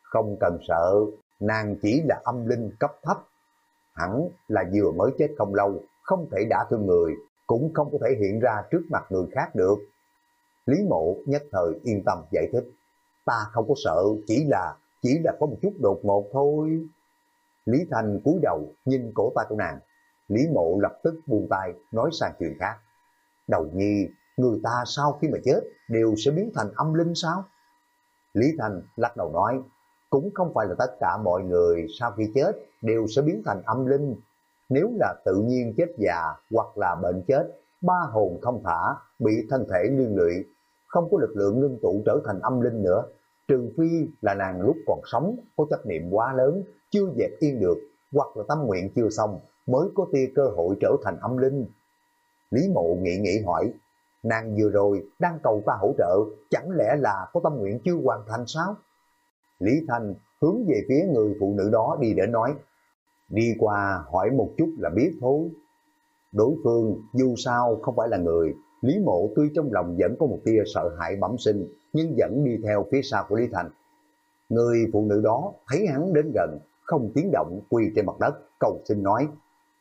không cần sợ, nàng chỉ là âm linh cấp thấp. Hẳn là vừa mới chết không lâu, không thể đả thương người, cũng không có thể hiện ra trước mặt người khác được. Lý mộ nhất thời yên tâm giải thích, ta không có sợ, chỉ là, chỉ là có một chút đột ngột thôi. Lý Thanh cúi đầu nhìn cổ tay của nàng, Lý mộ lập tức buông tay nói sang chuyện khác. Đầu nhi, người ta sau khi mà chết đều sẽ biến thành âm linh sao? Lý Thanh lắc đầu nói, cũng không phải là tất cả mọi người sau khi chết đều sẽ biến thành âm linh. Nếu là tự nhiên chết già hoặc là bệnh chết, ba hồn không thả, bị thân thể liên lụy, không có lực lượng ngưng tụ trở thành âm linh nữa. Trừ phi là nàng lúc còn sống có trách niệm quá lớn, chưa dẹp yên được, hoặc là tâm nguyện chưa xong, mới có tia cơ hội trở thành âm linh. Lý mộ nghĩ nghĩ hỏi, nàng vừa rồi đang cầu ta hỗ trợ, chẳng lẽ là có tâm nguyện chưa hoàn thành sao? Lý Thành hướng về phía người phụ nữ đó đi để nói, đi qua hỏi một chút là biết thôi. Đối phương dù sao không phải là người, Lý Mộ tuy trong lòng vẫn có một tia sợ hãi bẩm sinh, nhưng vẫn đi theo phía sau của Lý Thành. Người phụ nữ đó thấy hắn đến gần, không tiếng động quỳ trên mặt đất, cầu xin nói,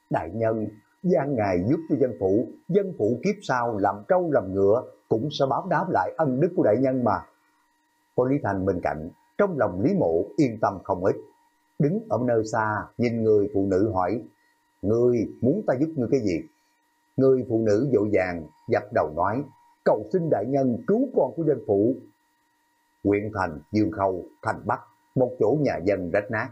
Đại nhân, gian ngài giúp cho dân phụ, dân phụ kiếp sau làm trâu làm ngựa, cũng sẽ báo đáp lại ân đức của đại nhân mà. cô Lý Thành bên cạnh, trong lòng Lý Mộ yên tâm không ít. Đứng ở nơi xa, nhìn người phụ nữ hỏi, Ngươi muốn ta giúp ngươi cái gì? Người phụ nữ dội vàng dập đầu nói, cầu xin đại nhân cứu con của dân phụ. Quyện thành, Dương Khâu, Thành Bắc, một chỗ nhà dân rách nát.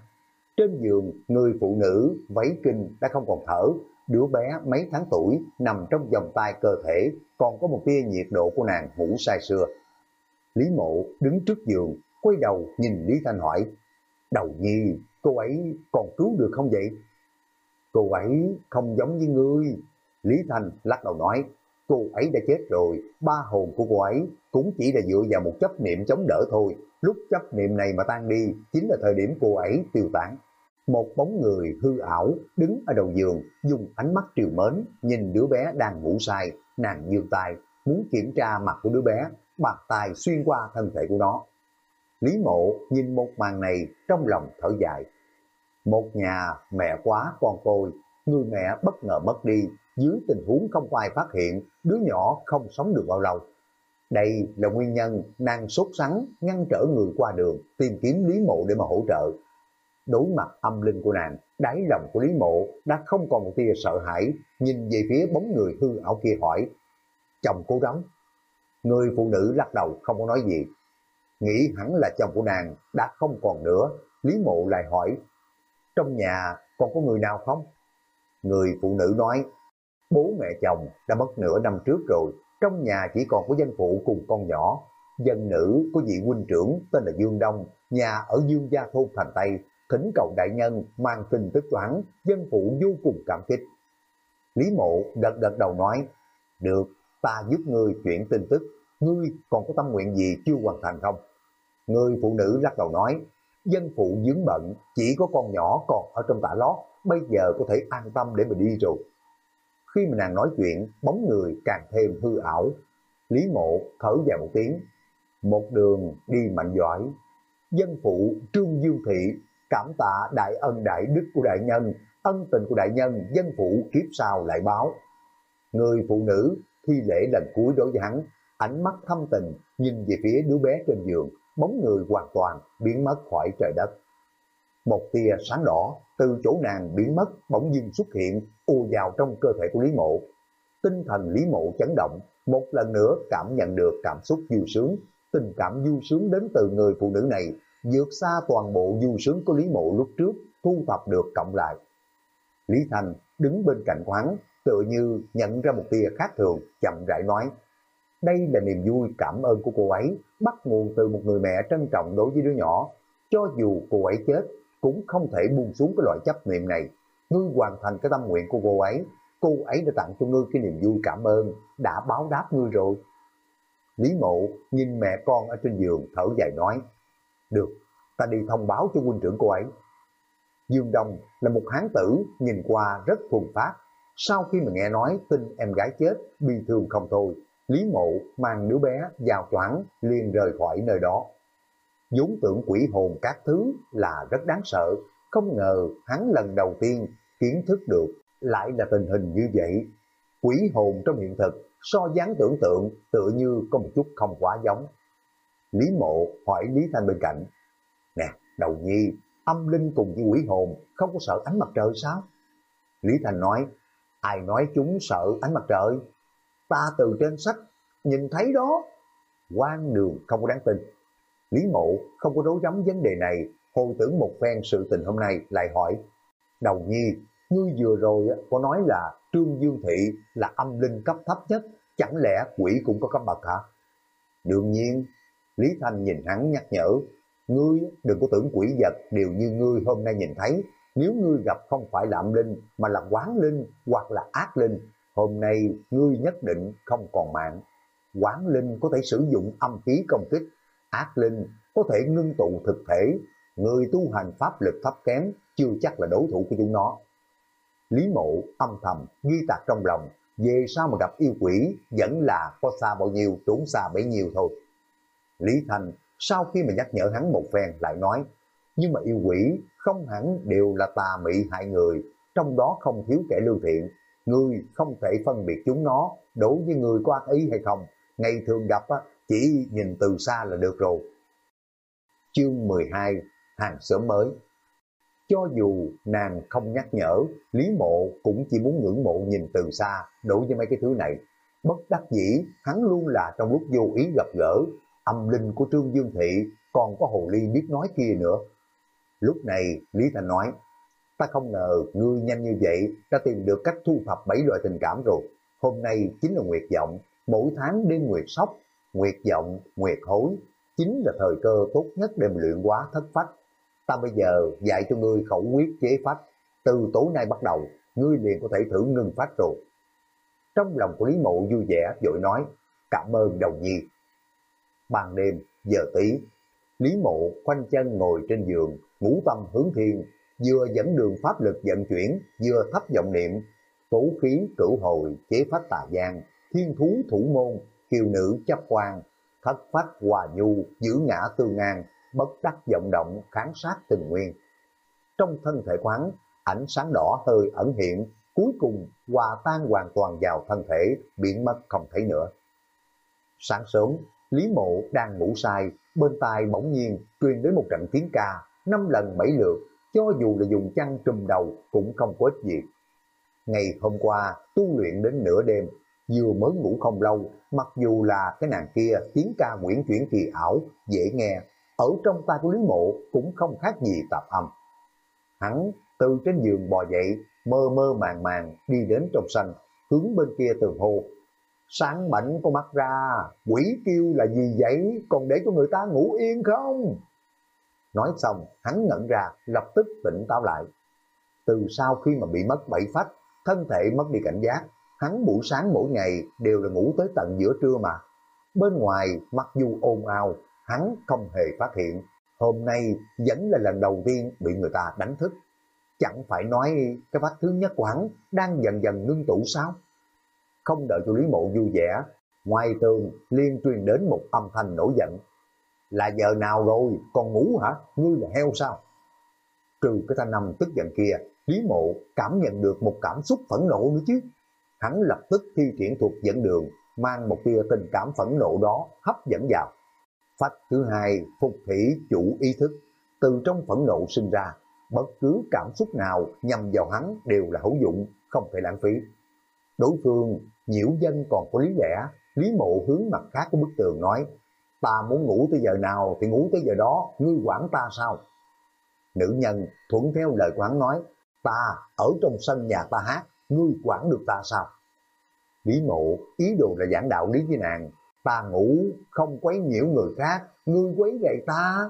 Trên giường, người phụ nữ váy kinh đã không còn thở, đứa bé mấy tháng tuổi nằm trong vòng tay cơ thể, còn có một tia nhiệt độ của nàng ngủ say sưa. Lý mộ đứng trước giường, quay đầu nhìn Lý Thanh hỏi, đầu nhi, cô ấy còn cứu được không vậy? Cô ấy không giống với ngươi. Lý thành lắc đầu nói, cô ấy đã chết rồi, ba hồn của cô ấy cũng chỉ là dựa vào một chấp niệm chống đỡ thôi. Lúc chấp niệm này mà tan đi, chính là thời điểm cô ấy tiêu tán. Một bóng người hư ảo đứng ở đầu giường, dùng ánh mắt triều mến, nhìn đứa bé đang ngủ say, nàng dương tay, muốn kiểm tra mặt của đứa bé, bàn tay xuyên qua thân thể của nó. Lý mộ nhìn một màn này trong lòng thở dài. Một nhà mẹ quá con côi, người mẹ bất ngờ mất đi, dưới tình huống không ai phát hiện, đứa nhỏ không sống được bao lâu. Đây là nguyên nhân nàng sốt sắng ngăn trở người qua đường tìm kiếm Lý Mộ để mà hỗ trợ. Đối mặt âm linh của nàng, đáy lòng của Lý Mộ đã không còn một tia sợ hãi, nhìn về phía bóng người hư ảo kia hỏi, chồng cố gắng. Người phụ nữ lắc đầu không có nói gì. Nghĩ hẳn là chồng của nàng đã không còn nữa, Lý Mộ lại hỏi, trong nhà còn có người nào không? Người phụ nữ nói, bố mẹ chồng đã mất nửa năm trước rồi, trong nhà chỉ còn có danh phụ cùng con nhỏ. Dân nữ có vị huynh trưởng tên là Dương Đông, nhà ở Dương Gia Thôn Thành Tây, thỉnh cầu đại nhân mang tin tức cho hắn, dân phụ vô cùng cảm kích. Lý mộ gật gật đầu nói, được, ta giúp ngươi chuyển tin tức, ngươi còn có tâm nguyện gì chưa hoàn thành không? Người phụ nữ lắc đầu nói, dân phụ dướng bận, chỉ có con nhỏ còn ở trong tả lót, bây giờ có thể an tâm để mà đi rồi. Khi mà nàng nói chuyện, bóng người càng thêm hư ảo. Lý mộ thở dài một tiếng, một đường đi mạnh giỏi. Dân phụ Trương Dương Thị cảm tạ đại ân đại đức của đại nhân, ân tình của đại nhân, dân phụ kiếp sau lại báo. Người phụ nữ thi lễ lần cuối đối với hắn, ánh mắt thâm tình nhìn về phía đứa bé trên giường, bóng người hoàn toàn biến mất khỏi trời đất. Một tia sáng đỏ từ chỗ nàng biến mất bỗng dưng xuất hiện u vào trong cơ thể của Lý Mộ. Tinh thần Lý Mộ chấn động, một lần nữa cảm nhận được cảm xúc vui sướng. Tình cảm vui sướng đến từ người phụ nữ này vượt xa toàn bộ vui sướng của Lý Mộ lúc trước thu thập được cộng lại. Lý Thành đứng bên cạnh quán tựa như nhận ra một tia khác thường, chậm rãi nói. Đây là niềm vui cảm ơn của cô ấy, bắt nguồn từ một người mẹ trân trọng đối với đứa nhỏ. Cho dù cô ấy chết, cũng không thể buông xuống cái loại chấp niệm này. Ngươi hoàn thành cái tâm nguyện của cô ấy, cô ấy đã tặng cho ngươi cái niềm vui cảm ơn, đã báo đáp ngươi rồi. Lý mộ nhìn mẹ con ở trên giường thở dài nói, được, ta đi thông báo cho huynh trưởng cô ấy. Dương Đông là một hán tử nhìn qua rất thuần phát. Sau khi mà nghe nói tin em gái chết, bi thương không thôi, Lý Mộ mang đứa bé vào choảng liền rời khỏi nơi đó. vốn tưởng quỷ hồn các thứ là rất đáng sợ, không ngờ hắn lần đầu tiên kiến thức được lại là tình hình như vậy. Quỷ hồn trong hiện thực so dáng tưởng tượng tự như có một chút không quá giống. Lý Mộ hỏi Lý Thanh bên cạnh, Nè, đầu nhi, âm linh cùng với quỷ hồn không có sợ ánh mặt trời sao? Lý Thanh nói, ai nói chúng sợ ánh mặt trời? Ta từ trên sách nhìn thấy đó. quan đường không có đáng tin. Lý Mộ không có đấu rắm vấn đề này, hồi tưởng một phen sự tình hôm nay lại hỏi, đầu nhi, ngươi vừa rồi có nói là Trương Dương Thị là âm linh cấp thấp nhất, chẳng lẽ quỷ cũng có cấp bậc hả? Đương nhiên, Lý Thanh nhìn hắn nhắc nhở, ngươi đừng có tưởng quỷ vật đều như ngươi hôm nay nhìn thấy, nếu ngươi gặp không phải là âm linh mà là quán linh hoặc là ác linh, hôm nay ngươi nhất định không còn mạng. Quán linh có thể sử dụng âm khí công kích, ác linh có thể ngưng tụ thực thể, người tu hành pháp lực thấp kém chưa chắc là đối thủ của chúng nó. Lý mộ âm thầm ghi tạc trong lòng, về sao mà gặp yêu quỷ vẫn là có xa bao nhiêu trốn xa bấy nhiêu thôi. Lý Thành sau khi mà nhắc nhở hắn một phen lại nói, nhưng mà yêu quỷ không hẳn đều là tà mị hại người, trong đó không thiếu kẻ lưu thiện. Ngươi không thể phân biệt chúng nó đối với người có ác ý hay không. Ngày thường gặp á, chỉ nhìn từ xa là được rồi. Chương 12 Hàng xóm mới Cho dù nàng không nhắc nhở, Lý Mộ cũng chỉ muốn ngưỡng mộ nhìn từ xa đối với mấy cái thứ này. Bất đắc dĩ, hắn luôn là trong lúc vô ý gặp gỡ, âm linh của Trương Dương Thị còn có hồ ly biết nói kia nữa. Lúc này Lý Thành nói, ta không ngờ ngươi nhanh như vậy đã tìm được cách thu thập bảy loại tình cảm rồi. Hôm nay chính là Nguyệt Vọng, mỗi tháng đêm Nguyệt Sóc, Nguyệt Vọng, Nguyệt Hối, chính là thời cơ tốt nhất để luyện hóa thất phách. Ta bây giờ dạy cho ngươi khẩu quyết chế phách, từ tối nay bắt đầu, ngươi liền có thể thử ngưng phách rồi. Trong lòng của Lý Mộ vui vẻ, vội nói, cảm ơn đồng nhi. Ban đêm, giờ tí, Lý Mộ khoanh chân ngồi trên giường, ngũ tâm hướng thiên, vừa dẫn đường pháp lực vận chuyển, vừa thấp giọng niệm, tố khí cửu hồi, chế phát tà gian, thiên thú thủ môn, kiều nữ chấp quan, thất phách hòa nhu, giữ ngã tương an, bất đắc vọng động, kháng sát từng nguyên. Trong thân thể quán, ánh sáng đỏ hơi ẩn hiện, cuối cùng hòa tan hoàn toàn vào thân thể, biến mất không thấy nữa. Sáng sớm, Lý Mộ đang ngủ say, bên tai bỗng nhiên truyền đến một trận tiếng ca, năm lần bảy lượt, cho dù là dùng chăn trùm đầu cũng không có ích gì. Ngày hôm qua, tu luyện đến nửa đêm, vừa mới ngủ không lâu, mặc dù là cái nàng kia tiếng ca nguyễn chuyển kỳ ảo, dễ nghe, ở trong tai của Lý Mộ cũng không khác gì tạp âm. Hắn từ trên giường bò dậy, mơ mơ màng màng đi đến trong sân, hướng bên kia tường hồ. Sáng mảnh con mắt ra, quỷ kêu là gì vậy, còn để cho người ta ngủ yên không? Nói xong, hắn ngẩn ra, lập tức tỉnh táo lại. Từ sau khi mà bị mất bảy phách, thân thể mất đi cảnh giác, hắn buổi sáng mỗi ngày đều là ngủ tới tận giữa trưa mà. Bên ngoài, mặc dù ồn ào, hắn không hề phát hiện. Hôm nay vẫn là lần đầu tiên bị người ta đánh thức. Chẳng phải nói cái vách thứ nhất của hắn đang dần dần ngưng tủ sao? Không đợi cho Lý Mộ vui vẻ, ngoài tường liên truyền đến một âm thanh nổi giận. Là giờ nào rồi, còn ngủ hả? Ngươi là heo sao? Trừ cái thanh âm tức giận kia, Lý Mộ cảm nhận được một cảm xúc phẫn nộ nữa chứ. Hắn lập tức thi triển thuật dẫn đường, mang một tia tình cảm phẫn nộ đó hấp dẫn vào. Phách thứ hai, phục thủy chủ ý thức, từ trong phẫn nộ sinh ra, bất cứ cảm xúc nào nhằm vào hắn đều là hữu dụng, không thể lãng phí. Đối phương, nhiễu dân còn có lý lẽ, Lý Mộ hướng mặt khác của bức tường nói, ta muốn ngủ tới giờ nào thì ngủ tới giờ đó, ngươi quản ta sao? Nữ nhân thuận theo lời quán nói, ta ở trong sân nhà ta hát, ngươi quản được ta sao? Lý mộ ý đồ là giảng đạo lý với nàng, ta ngủ không quấy nhiễu người khác, ngươi quấy gậy ta.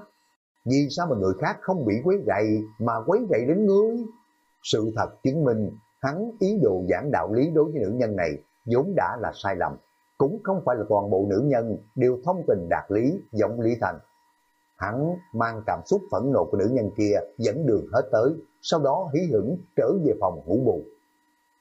Vì sao mà người khác không bị quấy gậy mà quấy gậy đến ngươi? Sự thật chứng minh hắn ý đồ giảng đạo lý đối với nữ nhân này vốn đã là sai lầm. Cũng không phải là toàn bộ nữ nhân đều thông tình đạt lý, giọng lý thành. Hắn mang cảm xúc phẫn nộ của nữ nhân kia dẫn đường hết tới, sau đó hí hửng trở về phòng ngủ bù.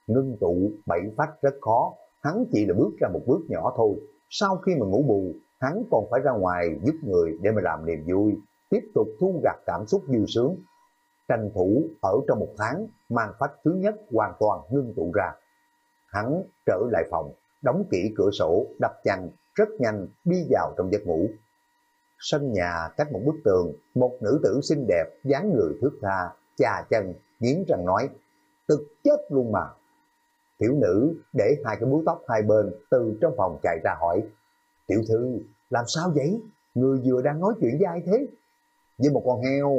Ngưng tụ bảy phát rất khó, hắn chỉ là bước ra một bước nhỏ thôi. Sau khi mà ngủ bù, hắn còn phải ra ngoài giúp người để mà làm niềm vui, tiếp tục thu gặt cảm xúc dư sướng. Tranh thủ ở trong một tháng, mang phách thứ nhất hoàn toàn ngưng tụ ra. Hắn trở lại phòng, đóng kỹ cửa sổ, đập chăn, rất nhanh đi vào trong giấc ngủ. Sân nhà cách một bức tường, một nữ tử xinh đẹp, dáng người thước tha, chà chân, nghiến răng nói, tức chết luôn mà. Tiểu nữ để hai cái búi tóc hai bên từ trong phòng chạy ra hỏi, tiểu thư, làm sao vậy? Người vừa đang nói chuyện với ai thế? Với một con heo.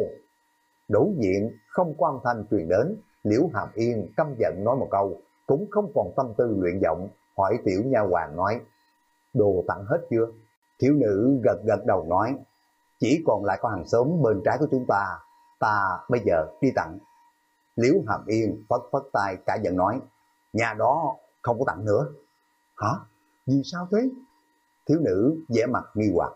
Đối diện không có âm thanh truyền đến, Liễu Hàm Yên căm giận nói một câu, cũng không còn tâm tư luyện giọng, hỏi tiểu nha hoàng nói, đồ tặng hết chưa? Thiếu nữ gật gật đầu nói, chỉ còn lại có hàng xóm bên trái của chúng ta, ta bây giờ đi tặng. Liễu Hàm Yên phất phất tay cả giận nói, nhà đó không có tặng nữa. Hả? Vì sao thế? Thiếu nữ vẻ mặt nghi hoặc.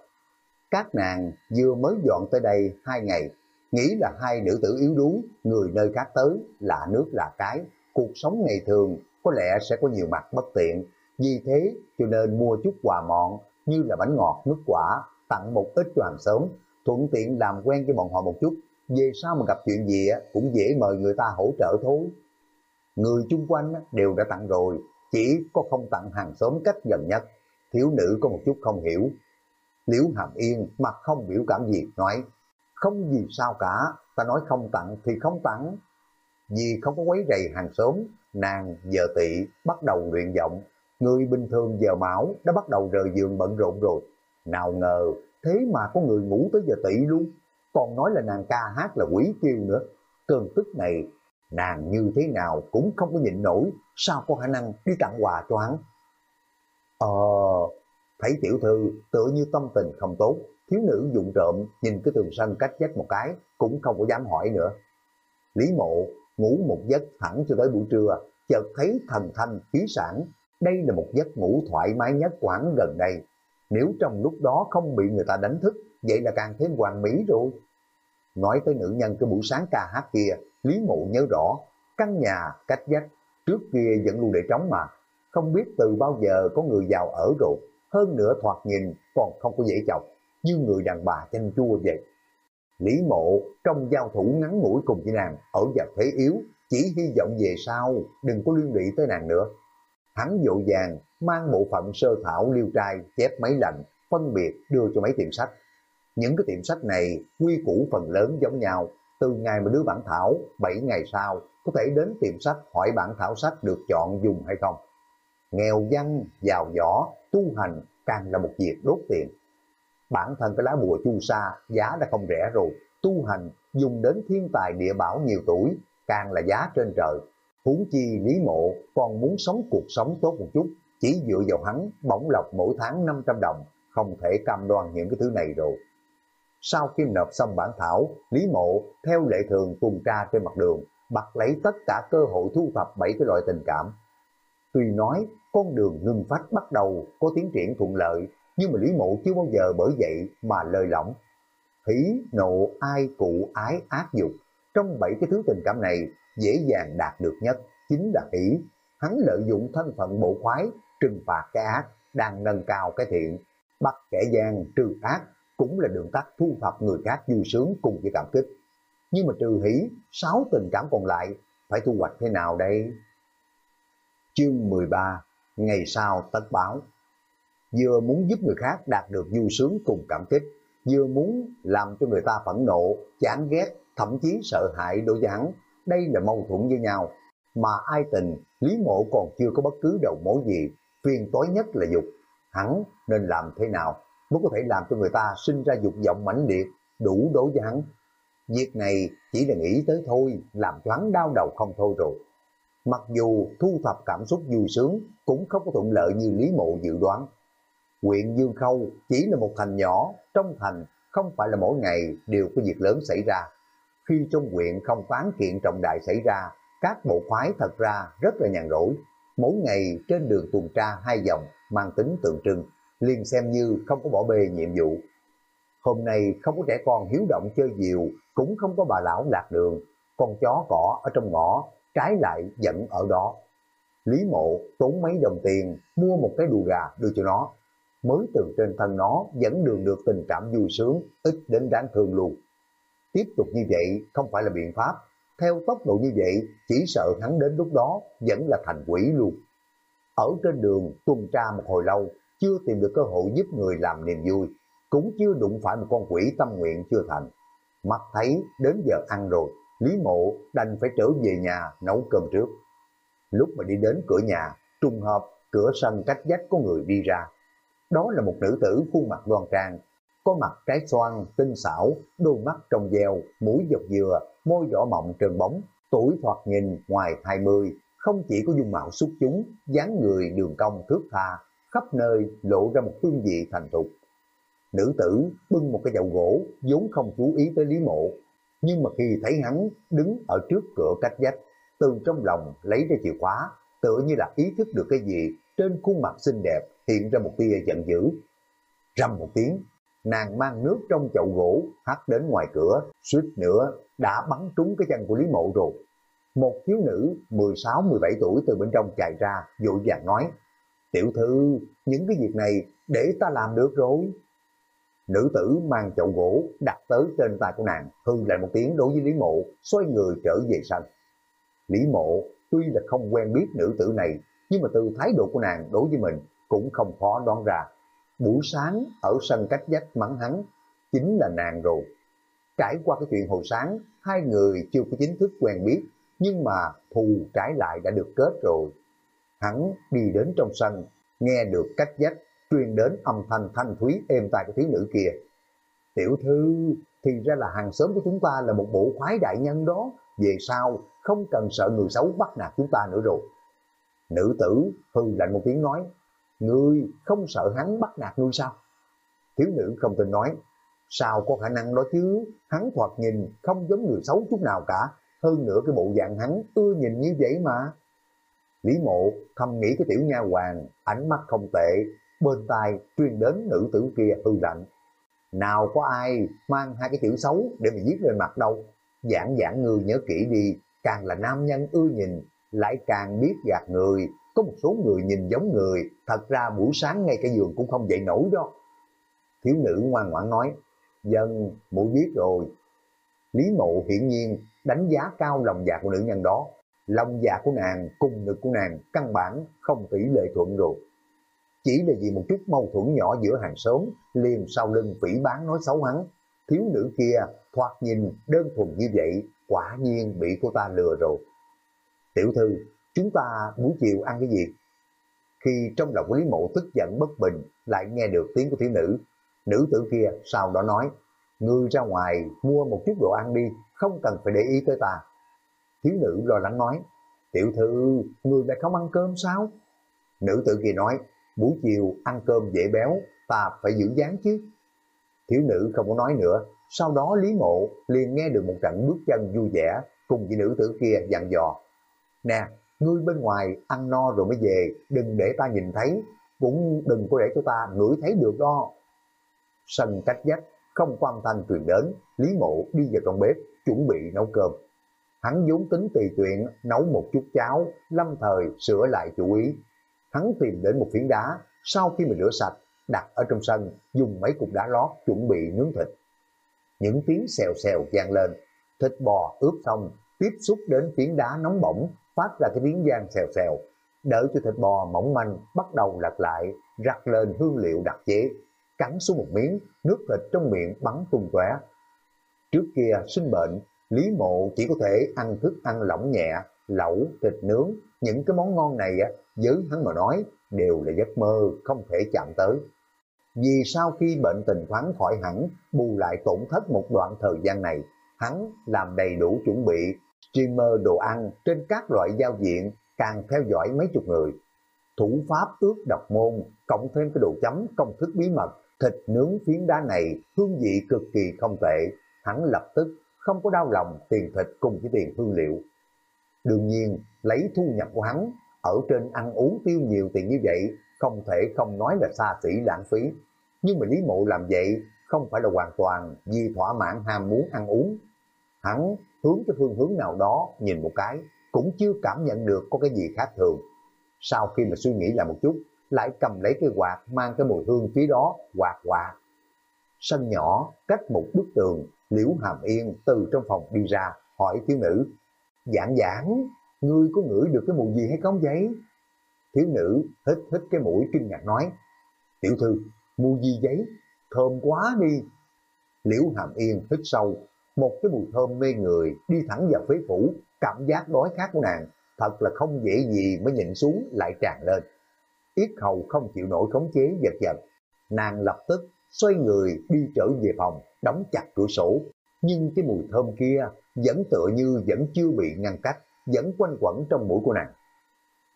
Các nàng vừa mới dọn tới đây hai ngày, nghĩ là hai nữ tử yếu đuối, người nơi khác tới, lạ nước lạ cái, cuộc sống ngày thường có lẽ sẽ có nhiều mặt bất tiện. Vì thế cho nên mua chút quà mọn như là bánh ngọt, nước quả, tặng một ít cho hàng xóm, thuận tiện làm quen với bọn họ một chút, về sau mà gặp chuyện gì cũng dễ mời người ta hỗ trợ thôi. Người chung quanh đều đã tặng rồi, chỉ có không tặng hàng xóm cách gần nhất. Thiếu nữ có một chút không hiểu. Liễu Hàm Yên mặt không biểu cảm gì nói, không gì sao cả, ta nói không tặng thì không tặng. Vì không có quấy rầy hàng xóm, nàng giờ tị bắt đầu luyện giọng. Người bình thường giờ mão đã bắt đầu rời giường bận rộn rồi. Nào ngờ, thế mà có người ngủ tới giờ tị luôn. Còn nói là nàng ca hát là quỷ kêu nữa. Cơn tức này, nàng như thế nào cũng không có nhịn nổi. Sao có khả năng đi tặng quà cho hắn? Ờ, thấy tiểu thư tựa như tâm tình không tốt. Thiếu nữ dụng trộm nhìn cái tường sân cách chết một cái cũng không có dám hỏi nữa. Lý mộ ngủ một giấc thẳng cho tới buổi trưa, chợt thấy thần thanh khí sản. Đây là một giấc ngủ thoải mái nhất quãng gần đây. Nếu trong lúc đó không bị người ta đánh thức, vậy là càng thêm hoàn mỹ rồi. Nói tới nữ nhân cái buổi sáng ca hát kia, Lý Mộ nhớ rõ, căn nhà cách vách trước kia vẫn luôn để trống mà. Không biết từ bao giờ có người giàu ở rồi, hơn nữa thoạt nhìn còn không có dễ chọc, như người đàn bà chanh chua vậy. Lý mộ trong giao thủ ngắn ngủi cùng với nàng ở vào thế yếu, chỉ hy vọng về sau đừng có liên lụy tới nàng nữa. Hắn dội vàng mang bộ phận sơ thảo liêu trai chép máy lạnh phân biệt đưa cho mấy tiệm sách. Những cái tiệm sách này quy củ phần lớn giống nhau, từ ngày mà đưa bản thảo, 7 ngày sau có thể đến tiệm sách hỏi bản thảo sách được chọn dùng hay không. Nghèo văn, giàu võ, tu hành càng là một việc đốt tiền bản thân cái lá bùa chu sa giá đã không rẻ rồi, tu hành dùng đến thiên tài địa bảo nhiều tuổi, càng là giá trên trời. Huống chi Lý Mộ còn muốn sống cuộc sống tốt một chút, chỉ dựa vào hắn bỗng lọc mỗi tháng 500 đồng, không thể cam đoan những cái thứ này rồi. Sau khi nộp xong bản thảo, Lý Mộ theo lệ thường tuần tra trên mặt đường, bắt lấy tất cả cơ hội thu thập bảy cái loại tình cảm. Tuy nói con đường ngưng phát bắt đầu có tiến triển thuận lợi, nhưng mà Lý Mộ chưa bao giờ bởi vậy mà lời lỏng. Hỉ, nộ, ai, cụ, ái, ác dục. Trong bảy cái thứ tình cảm này, dễ dàng đạt được nhất chính là hỉ. Hắn lợi dụng thân phận bộ khoái, trừng phạt cái ác, đang nâng cao cái thiện. Bắt kẻ gian trừ ác cũng là đường tắt thu thập người khác vui sướng cùng với cảm kích. Nhưng mà trừ hỷ, sáu tình cảm còn lại, phải thu hoạch thế nào đây? Chương 13, ngày sau tất báo vừa muốn giúp người khác đạt được vui sướng cùng cảm kích, vừa muốn làm cho người ta phẫn nộ, chán ghét, thậm chí sợ hãi đối với hắn. Đây là mâu thuẫn với nhau. Mà ai tình, Lý Mộ còn chưa có bất cứ đầu mối gì, phiền tối nhất là dục. Hắn nên làm thế nào mới có thể làm cho người ta sinh ra dục vọng mãnh liệt, đủ đối với hắn. Việc này chỉ là nghĩ tới thôi, làm cho hắn đau đầu không thôi rồi. Mặc dù thu thập cảm xúc vui sướng cũng không có thuận lợi như Lý Mộ dự đoán, Huyện Dương Khâu chỉ là một thành nhỏ, trong thành không phải là mỗi ngày đều có việc lớn xảy ra. Khi trong huyện không phán kiện trọng đại xảy ra, các bộ khoái thật ra rất là nhàn rỗi. Mỗi ngày trên đường tuần tra hai vòng mang tính tượng trưng, liền xem như không có bỏ bê nhiệm vụ. Hôm nay không có trẻ con hiếu động chơi diều, cũng không có bà lão lạc đường, con chó cỏ ở trong ngõ, trái lại vẫn ở đó. Lý mộ tốn mấy đồng tiền mua một cái đùa gà đưa cho nó, mới từ trên thân nó dẫn đường được tình cảm vui sướng, ít đến đáng thương luôn. Tiếp tục như vậy không phải là biện pháp, theo tốc độ như vậy chỉ sợ hắn đến lúc đó vẫn là thành quỷ luôn. Ở trên đường tuần tra một hồi lâu, chưa tìm được cơ hội giúp người làm niềm vui, cũng chưa đụng phải một con quỷ tâm nguyện chưa thành. Mắt thấy đến giờ ăn rồi, Lý Mộ đành phải trở về nhà nấu cơm trước. Lúc mà đi đến cửa nhà, trùng hợp cửa sân cách vách có người đi ra. Đó là một nữ tử khuôn mặt đoan trang, có mặt trái xoan, tinh xảo, đôi mắt trong veo, mũi dọc dừa, môi đỏ mọng trơn bóng, tuổi thoạt nhìn ngoài 20, không chỉ có dung mạo xuất chúng, dáng người đường cong thước tha, khắp nơi lộ ra một hương vị thành thục. Nữ tử bưng một cái dầu gỗ, vốn không chú ý tới Lý Mộ, nhưng mà khi thấy hắn đứng ở trước cửa cách vách, từ trong lòng lấy ra chìa khóa, tựa như là ý thức được cái gì, trên khuôn mặt xinh đẹp hiện ra một tia giận dữ. Rầm một tiếng, nàng mang nước trong chậu gỗ hắt đến ngoài cửa, suýt nữa đã bắn trúng cái chân của Lý Mộ rồi. Một thiếu nữ 16-17 tuổi từ bên trong chạy ra, vội vàng nói, Tiểu thư, những cái việc này để ta làm được rồi. Nữ tử mang chậu gỗ đặt tới trên tay của nàng, hư lại một tiếng đối với Lý Mộ, xoay người trở về sân. Lý Mộ tuy là không quen biết nữ tử này, nhưng mà từ thái độ của nàng đối với mình cũng không khó đoán ra. Buổi sáng ở sân cách dách mắng hắn, chính là nàng rồi. Trải qua cái chuyện hồi sáng, hai người chưa có chính thức quen biết, nhưng mà thù trái lại đã được kết rồi. Hắn đi đến trong sân, nghe được cách dách truyền đến âm thanh thanh thúy êm tai của thiếu nữ kia. Tiểu thư, thì ra là hàng xóm của chúng ta là một bộ khoái đại nhân đó, về sau không cần sợ người xấu bắt nạt chúng ta nữa rồi. Nữ tử hư lạnh một tiếng nói, ngươi không sợ hắn bắt nạt ngươi sao? Thiếu nữ không tin nói, sao có khả năng đó chứ, hắn thoạt nhìn không giống người xấu chút nào cả, hơn nữa cái bộ dạng hắn ưa nhìn như vậy mà. Lý mộ thầm nghĩ cái tiểu nha hoàng, ánh mắt không tệ, bên tai truyền đến nữ tử kia hư lạnh. Nào có ai mang hai cái tiểu xấu để mà giết lên mặt đâu. Giảng giảng người nhớ kỹ đi, càng là nam nhân ưa nhìn, lại càng biết gạt người. Có một số người nhìn giống người, thật ra buổi sáng ngay cái giường cũng không dậy nổi đó. Thiếu nữ ngoan ngoãn nói, dân, mũi biết rồi. Lý mộ hiển nhiên đánh giá cao lòng dạ của nữ nhân đó. Lòng dạ của nàng cùng ngực của nàng căn bản không tỷ lệ thuận rồi. Chỉ là vì một chút mâu thuẫn nhỏ giữa hàng xóm, liền sau lưng phỉ bán nói xấu hắn. Thiếu nữ kia thoạt nhìn đơn thuần như vậy, quả nhiên bị cô ta lừa rồi. Tiểu thư, chúng ta buổi chiều ăn cái gì? Khi trong lòng Lý Mộ tức giận bất bình, lại nghe được tiếng của thiếu nữ. Nữ tử kia sau đó nói, ngươi ra ngoài mua một chút đồ ăn đi, không cần phải để ý tới ta. Thiếu nữ lo lắng nói, tiểu thư, ngươi lại không ăn cơm sao? Nữ tử kia nói, buổi chiều ăn cơm dễ béo, ta phải giữ dáng chứ. Thiếu nữ không có nói nữa, sau đó Lý Mộ liền nghe được một trận bước chân vui vẻ cùng với nữ tử kia dặn dò. Nè, ngươi bên ngoài ăn no rồi mới về, đừng để ta nhìn thấy, cũng đừng có để cho ta ngửi thấy được đó. Sân cách dách, không quan thanh truyền đến, Lý Mộ đi vào trong bếp, chuẩn bị nấu cơm. Hắn vốn tính tùy tiện nấu một chút cháo, lâm thời sửa lại chủ ý, hắn tìm đến một phiến đá, sau khi mình rửa sạch, đặt ở trong sân, dùng mấy cục đá lót chuẩn bị nướng thịt. Những tiếng xèo xèo vang lên, thịt bò ướp xong, tiếp xúc đến phiến đá nóng bỏng, phát ra cái tiếng gian xèo xèo. Đợi cho thịt bò mỏng manh bắt đầu lật lại, rắc lên hương liệu đặc chế, cắn xuống một miếng, nước thịt trong miệng bắn tung tóe. Trước kia sinh bệnh, Lý Mộ chỉ có thể ăn thức ăn lỏng nhẹ, lẩu, thịt nướng, những cái món ngon này á, với hắn mà nói đều là giấc mơ không thể chạm tới. Vì sau khi bệnh tình thoáng khỏi hẳn, bù lại tổn thất một đoạn thời gian này, hắn làm đầy đủ chuẩn bị streamer đồ ăn trên các loại giao diện, càng theo dõi mấy chục người. Thủ pháp ước độc môn, cộng thêm cái đồ chấm công thức bí mật, thịt nướng phiến đá này hương vị cực kỳ không tệ, hắn lập tức không có đau lòng tiền thịt cùng với tiền hương liệu. Đương nhiên, lấy thu nhập của hắn, ở trên ăn uống tiêu nhiều tiền như vậy, không thể không nói là xa xỉ lãng phí. Nhưng mà Lý Mộ làm vậy không phải là hoàn toàn vì thỏa mãn ham muốn ăn uống. Hắn hướng cái phương hướng nào đó nhìn một cái, cũng chưa cảm nhận được có cái gì khác thường. Sau khi mà suy nghĩ lại một chút, lại cầm lấy cái quạt mang cái mùi hương phía đó quạt quạt. Sân nhỏ, cách một bức tường, Liễu Hàm Yên từ trong phòng đi ra, hỏi thiếu nữ, Giảng giảng, ngươi có ngửi được cái mùi gì hay không vậy? Thiếu nữ hít hít cái mũi kinh ngạc nói, tiểu thư, mùi gì giấy? Thơm quá đi. Liễu Hàm Yên hít sâu, một cái mùi thơm mê người đi thẳng vào phế phủ, cảm giác đói khát của nàng, thật là không dễ gì mới nhịn xuống lại tràn lên. Yết hầu không chịu nổi khống chế giật giật, nàng lập tức xoay người đi trở về phòng, đóng chặt cửa sổ, nhưng cái mùi thơm kia vẫn tựa như vẫn chưa bị ngăn cách, vẫn quanh quẩn trong mũi của nàng.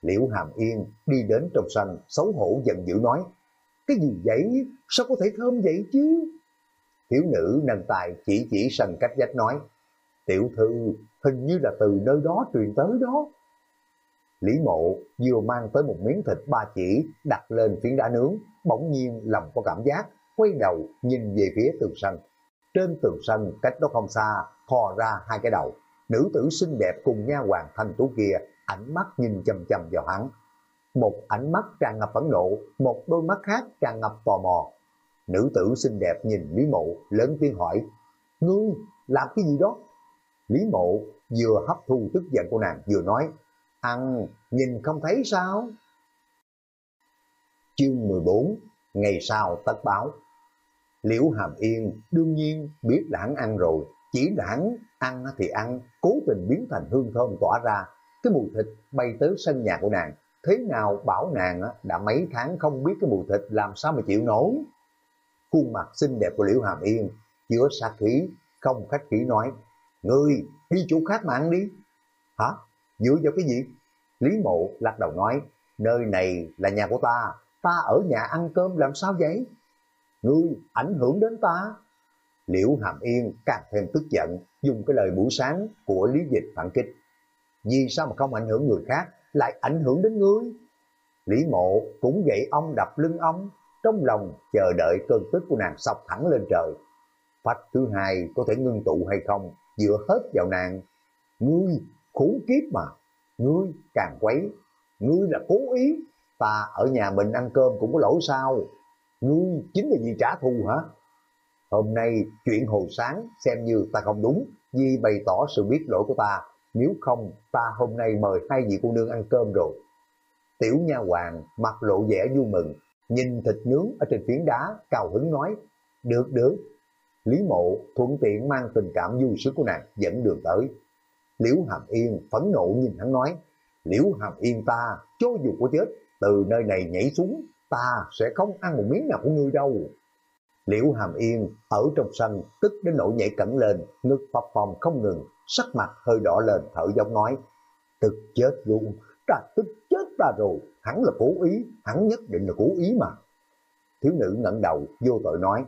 Liễu Hàm Yên đi đến trong sân, xấu hổ giận dữ nói, cái gì vậy, sao có thể thơm vậy chứ? Thiếu nữ nâng tài chỉ chỉ sân cách dách nói, tiểu thư hình như là từ nơi đó truyền tới đó. Lý mộ vừa mang tới một miếng thịt ba chỉ đặt lên phiến đá nướng, bỗng nhiên lòng có cảm giác, quay đầu nhìn về phía tường sân. Trên tường sân cách đó không xa, thò ra hai cái đầu. Nữ tử xinh đẹp cùng nha hoàng thanh tú kia, ánh mắt nhìn chầm chầm vào hắn. Một ánh mắt tràn ngập phẫn nộ, một đôi mắt khác tràn ngập tò mò. Nữ tử xinh đẹp nhìn Lý Mộ lớn tiếng hỏi, Ngươi làm cái gì đó? Lý Mộ vừa hấp thu tức giận của nàng vừa nói, Ăn, nhìn không thấy sao? Chương 14, ngày sau tất báo. Liễu Hàm Yên đương nhiên biết là hắn ăn rồi, chỉ là hắn ăn thì ăn, cố tình biến thành hương thơm tỏa ra, cái mùi thịt bay tới sân nhà của nàng, thế nào bảo nàng đã mấy tháng không biết cái mùi thịt làm sao mà chịu nổi. Khuôn mặt xinh đẹp của Liễu Hàm Yên chứa sát khí, không khách khí nói, Ngươi đi chỗ khác mà ăn đi. Hả? Dựa vào cái gì? Lý Mộ lắc đầu nói, nơi này là nhà của ta, ta ở nhà ăn cơm làm sao vậy? Ngươi ảnh hưởng đến ta. Liễu Hàm Yên càng thêm tức giận, dùng cái lời buổi sáng của Lý Dịch phản kích. Vì sao mà không ảnh hưởng người khác, lại ảnh hưởng đến ngươi? Lý Mộ cũng vậy, ông đập lưng ông, trong lòng chờ đợi cơn tức của nàng sọc thẳng lên trời. Phách thứ hai có thể ngưng tụ hay không, dựa hết vào nàng. Ngươi, khủng kiếp mà, ngươi càng quấy, ngươi là cố ý, ta ở nhà mình ăn cơm cũng có lỗi sao? Ngươi chính là vì trả thù hả? Hôm nay chuyện hồi sáng xem như ta không đúng, vì bày tỏ sự biết lỗi của ta, nếu không ta hôm nay mời hai vị cô nương ăn cơm rồi. Tiểu nha hoàng mặt lộ vẻ vui mừng, nhìn thịt nướng ở trên phiến đá, cao hứng nói, được được. Lý mộ thuận tiện mang tình cảm vui sướng của nàng dẫn đường tới. Liễu Hàm Yên phẫn nộ nhìn hắn nói, Liễu Hàm Yên ta, cho dù có chết, từ nơi này nhảy xuống, ta sẽ không ăn một miếng nào của ngươi đâu. Liễu Hàm Yên ở trong sân tức đến nỗi nhảy cẩn lên, ngực phập phồng không ngừng, sắc mặt hơi đỏ lên thở giọng nói, tức chết luôn, ta tức chết ta rồi, hắn là cố ý, hắn nhất định là cố ý mà. Thiếu nữ ngẩng đầu, vô tội nói,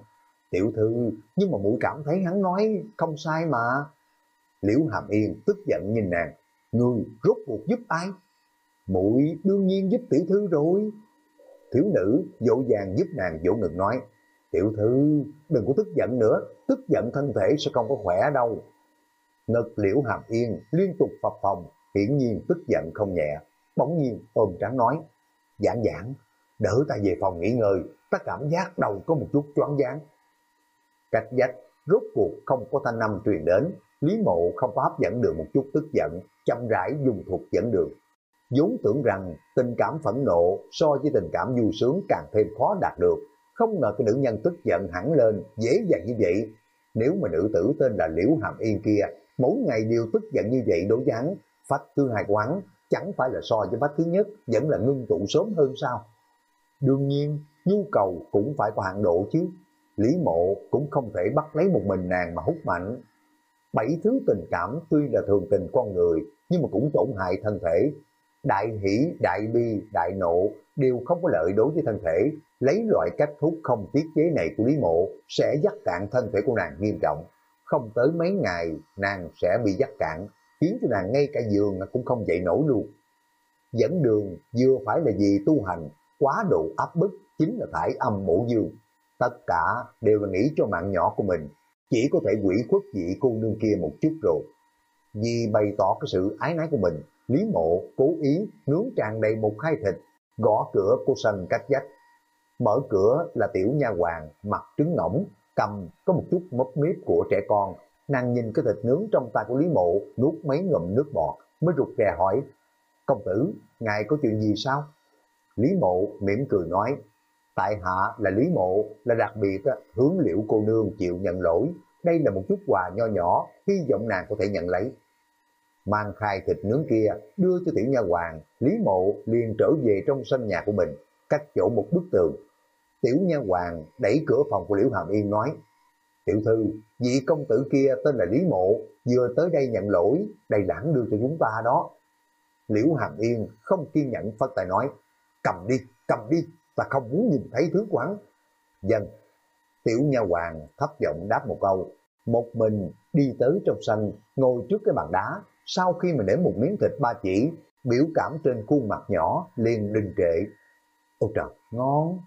tiểu thư, nhưng mà mũi cảm thấy hắn nói không sai mà. Liễu Hàm Yên tức giận nhìn nàng, ngươi rốt cuộc giúp ai? Mũi đương nhiên giúp tiểu thư rồi. Thiếu nữ dỗ dàng giúp nàng dỗ ngực nói, tiểu thư đừng có tức giận nữa, tức giận thân thể sẽ không có khỏe đâu. Ngực liễu hàm yên liên tục phập phòng hiển nhiên tức giận không nhẹ, bỗng nhiên ôm trắng nói, giảng giảng, đỡ ta về phòng nghỉ ngơi, ta cảm giác đầu có một chút choáng váng. Cách dách, rốt cuộc không có thanh âm truyền đến, Lý Mộ không có hấp dẫn được một chút tức giận, chậm rãi dùng thuộc dẫn đường vốn tưởng rằng tình cảm phẫn nộ so với tình cảm vui sướng càng thêm khó đạt được. Không ngờ cái nữ nhân tức giận hẳn lên dễ dàng như vậy. Nếu mà nữ tử tên là Liễu Hàm Yên kia, mỗi ngày đều tức giận như vậy đối với hắn, phách thứ hai quán chẳng phải là so với phách thứ nhất vẫn là ngưng tụ sớm hơn sao? Đương nhiên, nhu cầu cũng phải có hạn độ chứ. Lý mộ cũng không thể bắt lấy một mình nàng mà hút mạnh. Bảy thứ tình cảm tuy là thường tình con người, nhưng mà cũng tổn hại thân thể, đại hỷ, đại bi, đại nộ đều không có lợi đối với thân thể. Lấy loại cách thuốc không tiết chế này của Lý Mộ sẽ dắt cạn thân thể của nàng nghiêm trọng. Không tới mấy ngày nàng sẽ bị dắt cạn, khiến cho nàng ngay cả giường cũng không dậy nổi luôn. Dẫn đường vừa phải là gì tu hành, quá độ áp bức chính là thải âm mộ dương. Tất cả đều là nghĩ cho mạng nhỏ của mình, chỉ có thể quỷ khuất dị cô nương kia một chút rồi. Vì bày tỏ cái sự ái nái của mình, Lý Mộ cố ý nướng tràn đầy một khai thịt, gõ cửa cô sân cách dách. Mở cửa là tiểu nha hoàng, mặt trứng ngỗng, cầm có một chút mấp miếp của trẻ con. Nàng nhìn cái thịt nướng trong tay của Lý Mộ, nuốt mấy ngụm nước bọt, mới rụt rè hỏi, công tử, ngài có chuyện gì sao? Lý Mộ mỉm cười nói, tại hạ là Lý Mộ, là đặc biệt hướng liễu cô nương chịu nhận lỗi. Đây là một chút quà nho nhỏ, hy vọng nàng có thể nhận lấy mang khai thịt nướng kia đưa cho tiểu nha hoàng, Lý Mộ liền trở về trong sân nhà của mình, cách chỗ một bức tường. Tiểu nha hoàng đẩy cửa phòng của Liễu Hàm Yên nói, Tiểu thư, vị công tử kia tên là Lý Mộ, vừa tới đây nhận lỗi, đầy lãng đưa cho chúng ta đó. Liễu Hàm Yên không kiên nhẫn phất tài nói, cầm đi, cầm đi, ta không muốn nhìn thấy thứ quán. Dân, tiểu nha hoàng thấp giọng đáp một câu, một mình đi tới trong sân, ngồi trước cái bàn đá, sau khi mà để một miếng thịt ba chỉ, biểu cảm trên khuôn mặt nhỏ liền đình trệ. Ôi trời, ngon!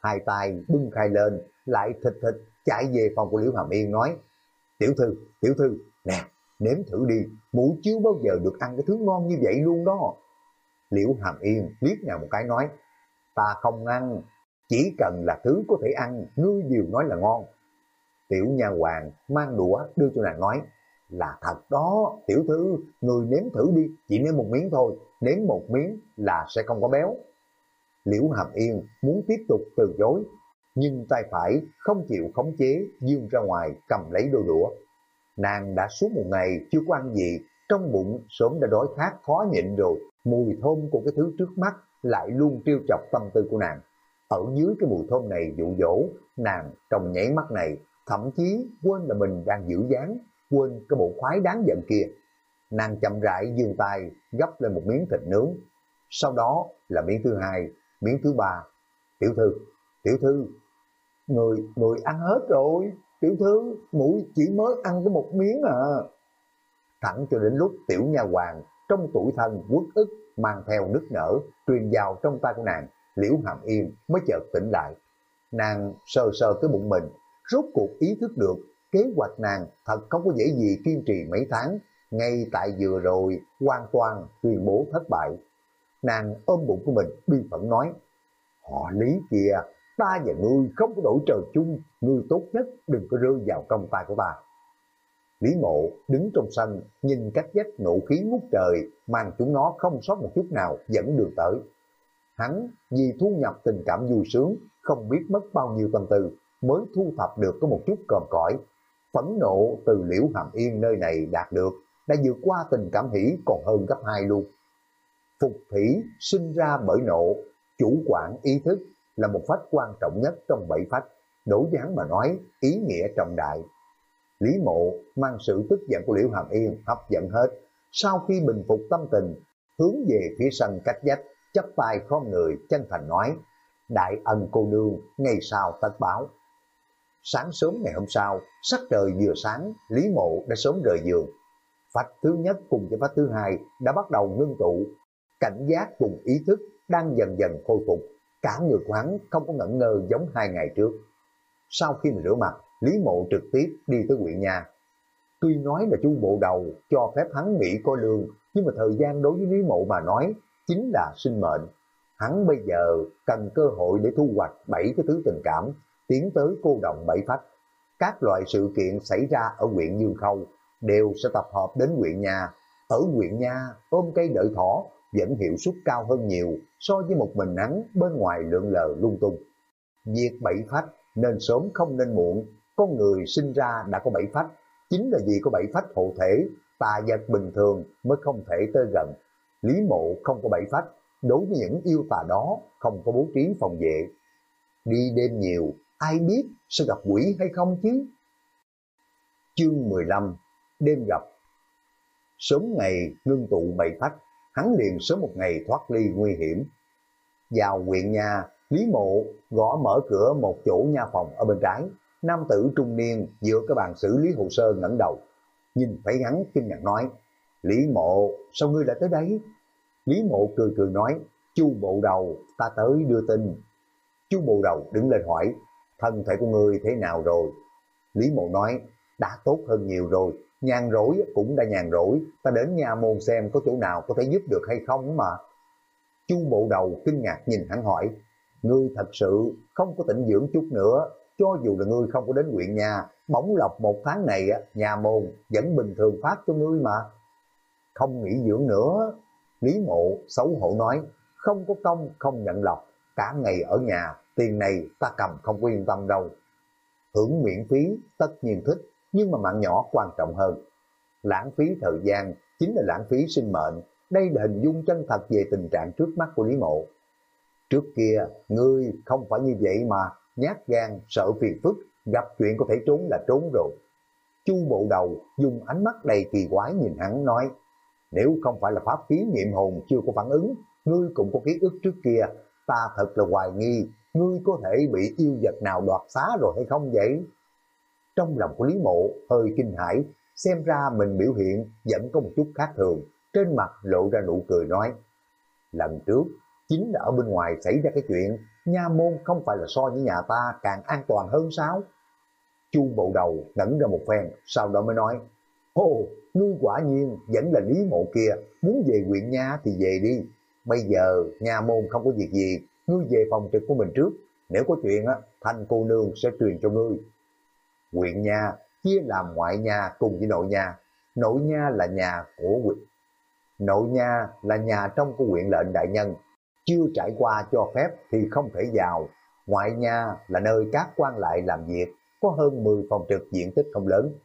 Hai tay bưng khai lên, lại thịt thịt chạy về phòng của Liễu Hàm Yên nói, Tiểu thư, tiểu thư, nè, nếm thử đi, mũi chiếu bao giờ được ăn cái thứ ngon như vậy luôn đó. Liễu Hàm Yên liếc nhà một cái nói, ta không ăn. chỉ cần là thứ có thể ăn, ngươi đều nói là ngon. Tiểu nha hoàng mang đũa đưa cho nàng nói, là thật đó, tiểu thư, người nếm thử đi, chỉ nếm một miếng thôi, nếm một miếng là sẽ không có béo. Liễu Hàm Yên muốn tiếp tục từ chối, nhưng tay phải không chịu khống chế, dương ra ngoài cầm lấy đôi đũa. Nàng đã suốt một ngày chưa có ăn gì, trong bụng sớm đã đói khát khó nhịn rồi, mùi thơm của cái thứ trước mắt lại luôn trêu chọc tâm tư của nàng. Ở dưới cái mùi thơm này dụ dỗ, nàng trong nháy mắt này thậm chí quên là mình đang giữ dáng, quên cái bộ khoái đáng giận kia. Nàng chậm rãi dương tay gấp lên một miếng thịt nướng, sau đó là miếng thứ hai, miếng thứ ba. Tiểu thư, tiểu thư, người, người ăn hết rồi, tiểu thư, mũi chỉ mới ăn có một miếng à. Thẳng cho đến lúc tiểu nha hoàng trong tuổi thân quất ức mang theo nước nở truyền vào trong tay của nàng, liễu hàm yên mới chợt tỉnh lại. Nàng sờ sờ cái bụng mình, rốt cuộc ý thức được kế hoạch nàng thật không có dễ gì kiên trì mấy tháng, ngay tại vừa rồi hoàn toàn tuyên bố thất bại. Nàng ôm bụng của mình bi phẫn nói, họ lý kìa, ta và ngươi không có đổi trời chung, ngươi tốt nhất đừng có rơi vào trong tay của ta. Lý mộ đứng trong sân, nhìn cách dách nộ khí ngút trời, mang chúng nó không sót một chút nào dẫn đường tới. Hắn vì thu nhập tình cảm vui sướng, không biết mất bao nhiêu tâm tư, mới thu thập được có một chút còm cõi. Phẫn nộ từ liễu hàm yên nơi này đạt được, đã vượt qua tình cảm hỷ còn hơn gấp hai luôn. Phục thủy sinh ra bởi nộ, chủ quản ý thức là một phách quan trọng nhất trong bảy phách. đổ dáng mà nói, ý nghĩa trọng đại. Lý mộ mang sự tức giận của Liễu Hàm Yên hấp dẫn hết. Sau khi bình phục tâm tình, hướng về phía sân cách dách, chấp tay khom người, chân thành nói, đại ân cô nương, ngày sau tất báo. Sáng sớm ngày hôm sau, sắc trời vừa sáng, Lý Mộ đã sớm rời giường. Phách thứ nhất cùng với phách thứ hai đã bắt đầu ngưng tụ. Cảnh giác cùng ý thức đang dần dần khôi phục. Cả người của hắn không có ngẩn ngơ giống hai ngày trước. Sau khi mình rửa mặt, Lý Mộ trực tiếp đi tới huyện nhà. Tuy nói là chu bộ đầu cho phép hắn nghỉ coi lương, nhưng mà thời gian đối với Lý Mộ mà nói chính là sinh mệnh. Hắn bây giờ cần cơ hội để thu hoạch bảy cái thứ tình cảm, tiến tới cô đồng bảy phách. Các loại sự kiện xảy ra ở huyện Dương Khâu đều sẽ tập hợp đến huyện nhà. Ở huyện nhà, ôm cây đợi thỏ vẫn hiệu suất cao hơn nhiều so với một mình nắng bên ngoài lượn lờ lung tung. Việc bảy phách nên sớm không nên muộn, con người sinh ra đã có bảy phách, chính là vì có bảy phách hộ thể, tà vật bình thường mới không thể tới gần. Lý mộ không có bảy phách, đối với những yêu tà đó không có bố trí phòng vệ. Đi đêm nhiều, ai biết sẽ gặp quỷ hay không chứ? Chương 15 Đêm gặp Sớm ngày ngưng tụ bảy phách, hắn liền sớm một ngày thoát ly nguy hiểm. Vào huyện nhà, Lý Mộ gõ mở cửa một chỗ nha phòng ở bên trái. Nam tử trung niên dựa cái bàn xử lý hồ sơ ngẩng đầu. Nhìn thấy hắn kinh ngạc nói, Lý Mộ, sao ngươi lại tới đấy? Lý Mộ cười cười nói, chu bộ đầu, ta tới đưa tin. Chu bộ đầu đứng lên hỏi, thân thể của ngươi thế nào rồi? Lý Mộ nói, đã tốt hơn nhiều rồi, nhàn rỗi cũng đã nhàn rỗi, ta đến nhà môn xem có chỗ nào có thể giúp được hay không mà. Chu bộ đầu kinh ngạc nhìn hắn hỏi, ngươi thật sự không có tịnh dưỡng chút nữa, cho dù là ngươi không có đến huyện nhà, bóng lọc một tháng này nhà môn vẫn bình thường phát cho ngươi mà. Không nghỉ dưỡng nữa, Lý mộ xấu hổ nói, không có công không nhận lọc, cả ngày ở nhà, tiền này ta cầm không yên tâm đâu. Hưởng miễn phí tất nhiên thích, nhưng mà mạng nhỏ quan trọng hơn. Lãng phí thời gian chính là lãng phí sinh mệnh, đây là hình dung chân thật về tình trạng trước mắt của Lý Mộ. Trước kia, ngươi không phải như vậy mà, nhát gan, sợ phiền phức, gặp chuyện có thể trốn là trốn rồi. Chu bộ đầu dùng ánh mắt đầy kỳ quái nhìn hắn nói, nếu không phải là pháp khí niệm hồn chưa có phản ứng, ngươi cũng có ký ức trước kia, ta thật là hoài nghi, ngươi có thể bị yêu vật nào đoạt xá rồi hay không vậy? Trong lòng của Lý Mộ hơi kinh hãi, xem ra mình biểu hiện vẫn có một chút khác thường, trên mặt lộ ra nụ cười nói, lần trước chính là ở bên ngoài xảy ra cái chuyện nha môn không phải là so với nhà ta càng an toàn hơn sao? Chu bộ đầu ngẩn ra một phen, sau đó mới nói, Ô, ngươi quả nhiên vẫn là lý mộ kia, muốn về huyện nha thì về đi. Bây giờ nhà môn không có việc gì, ngươi về phòng trực của mình trước, nếu có chuyện á, thanh cô nương sẽ truyền cho ngươi. Quyện nha chia làm ngoại nha cùng với nội nha. Nội nha là nhà của quyện. Nội nha là nhà trong của quyện lệnh đại nhân. Chưa trải qua cho phép thì không thể vào. Ngoại nha là nơi các quan lại làm việc, có hơn 10 phòng trực diện tích không lớn.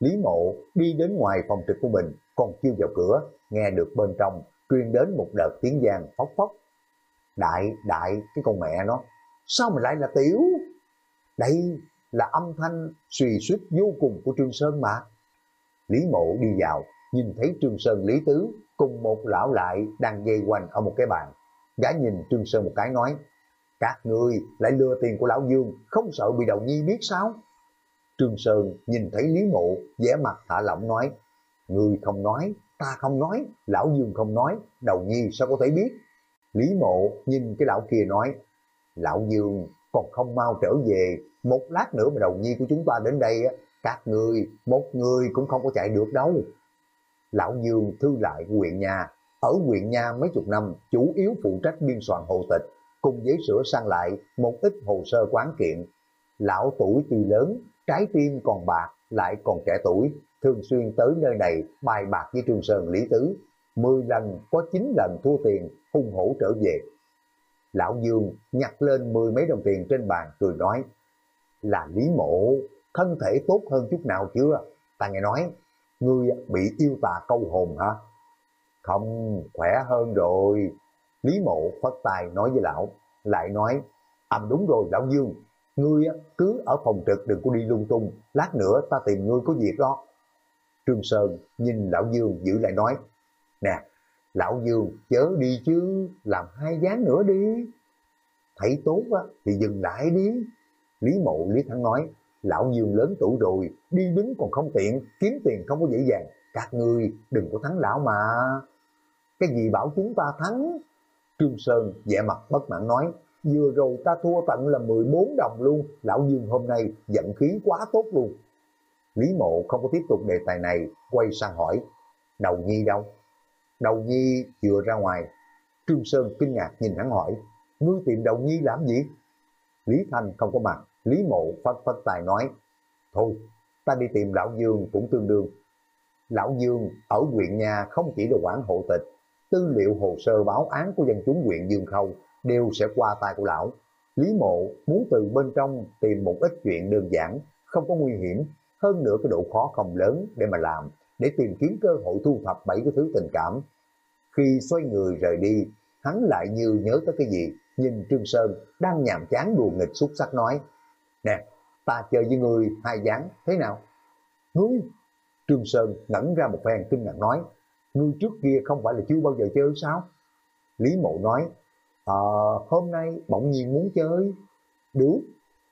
Lý mộ đi đến ngoài phòng trực của mình, còn chưa vào cửa, nghe được bên trong truyền đến một đợt tiếng giang phóc phóc. Đại, đại, cái con mẹ nó, sao mà lại là tiểu? Đây là âm thanh suy suýt vô cùng của Trương Sơn mà. Lý mộ đi vào, nhìn thấy Trương Sơn Lý Tứ cùng một lão lại đang dây quanh ở một cái bàn. Gã nhìn Trương Sơn một cái nói, các ngươi lại lừa tiền của lão Dương, không sợ bị đầu nhi biết sao? Trương Sơn nhìn thấy Lý Mộ, vẻ mặt thả lỏng nói, người không nói, ta không nói, lão Dương không nói, đầu nhi sao có thể biết? Lý Mộ nhìn cái lão kia nói, Lão Dương còn không mau trở về, một lát nữa mà đầu nhi của chúng ta đến đây, á, các người một người cũng không có chạy được đâu. Lão Dương thư lại huyện nhà, ở huyện nhà mấy chục năm, chủ yếu phụ trách biên soạn hộ tịch, cùng giấy sửa sang lại một ít hồ sơ quán kiện. Lão tuổi tuy lớn, trái tim còn bạc, lại còn trẻ tuổi, thường xuyên tới nơi này bài bạc với Trương Sơn Lý Tứ. Mười lần có chín lần thua tiền, hung hổ trở về. Lão Dương nhặt lên mười mấy đồng tiền trên bàn cười nói, là Lý Mộ, thân thể tốt hơn chút nào chưa? Ta nghe nói, ngươi bị yêu tà câu hồn hả? Không, khỏe hơn rồi. Lý Mộ phất tài nói với lão, lại nói, âm đúng rồi lão Dương, ngươi cứ ở phòng trực đừng có đi lung tung, lát nữa ta tìm ngươi có việc đó. Trương Sơn nhìn lão Dương giữ lại nói, nè, lão Dương chớ đi chứ, làm hai gián nữa đi. Thấy tốt á, thì dừng lại đi. Lý Mộ Lý Thắng nói, lão Dương lớn tuổi rồi, đi đứng còn không tiện, kiếm tiền không có dễ dàng. Các ngươi đừng có thắng lão mà. Cái gì bảo chúng ta thắng? Trương Sơn vẻ mặt bất mãn nói, vừa rồi ta thua tận là 14 đồng luôn, lão Dương hôm nay giận khí quá tốt luôn. Lý Mộ không có tiếp tục đề tài này, quay sang hỏi, đầu nhi đâu? Đầu nhi vừa ra ngoài, Trương Sơn kinh ngạc nhìn hắn hỏi, ngươi tìm đầu nhi làm gì? Lý Thanh không có mặt, Lý Mộ phất phất tài nói, thôi, ta đi tìm Lão Dương cũng tương đương. Lão Dương ở huyện nhà không chỉ là quản hộ tịch, tư liệu hồ sơ báo án của dân chúng huyện Dương Khâu đều sẽ qua tay của lão. Lý Mộ muốn từ bên trong tìm một ít chuyện đơn giản, không có nguy hiểm, hơn nữa cái độ khó không lớn để mà làm, để tìm kiếm cơ hội thu thập bảy cái thứ tình cảm. Khi xoay người rời đi, hắn lại như nhớ tới cái gì, nhìn Trương Sơn đang nhàm chán đùa nghịch xúc sắc nói, Nè, ta chơi với người hai dáng, thế nào? Ngươi! Trương Sơn ngẩn ra một phen kinh ngạc nói, ngươi trước kia không phải là chưa bao giờ chơi sao? Lý Mộ nói, Ờ, hôm nay bỗng nhiên muốn chơi. Đúng.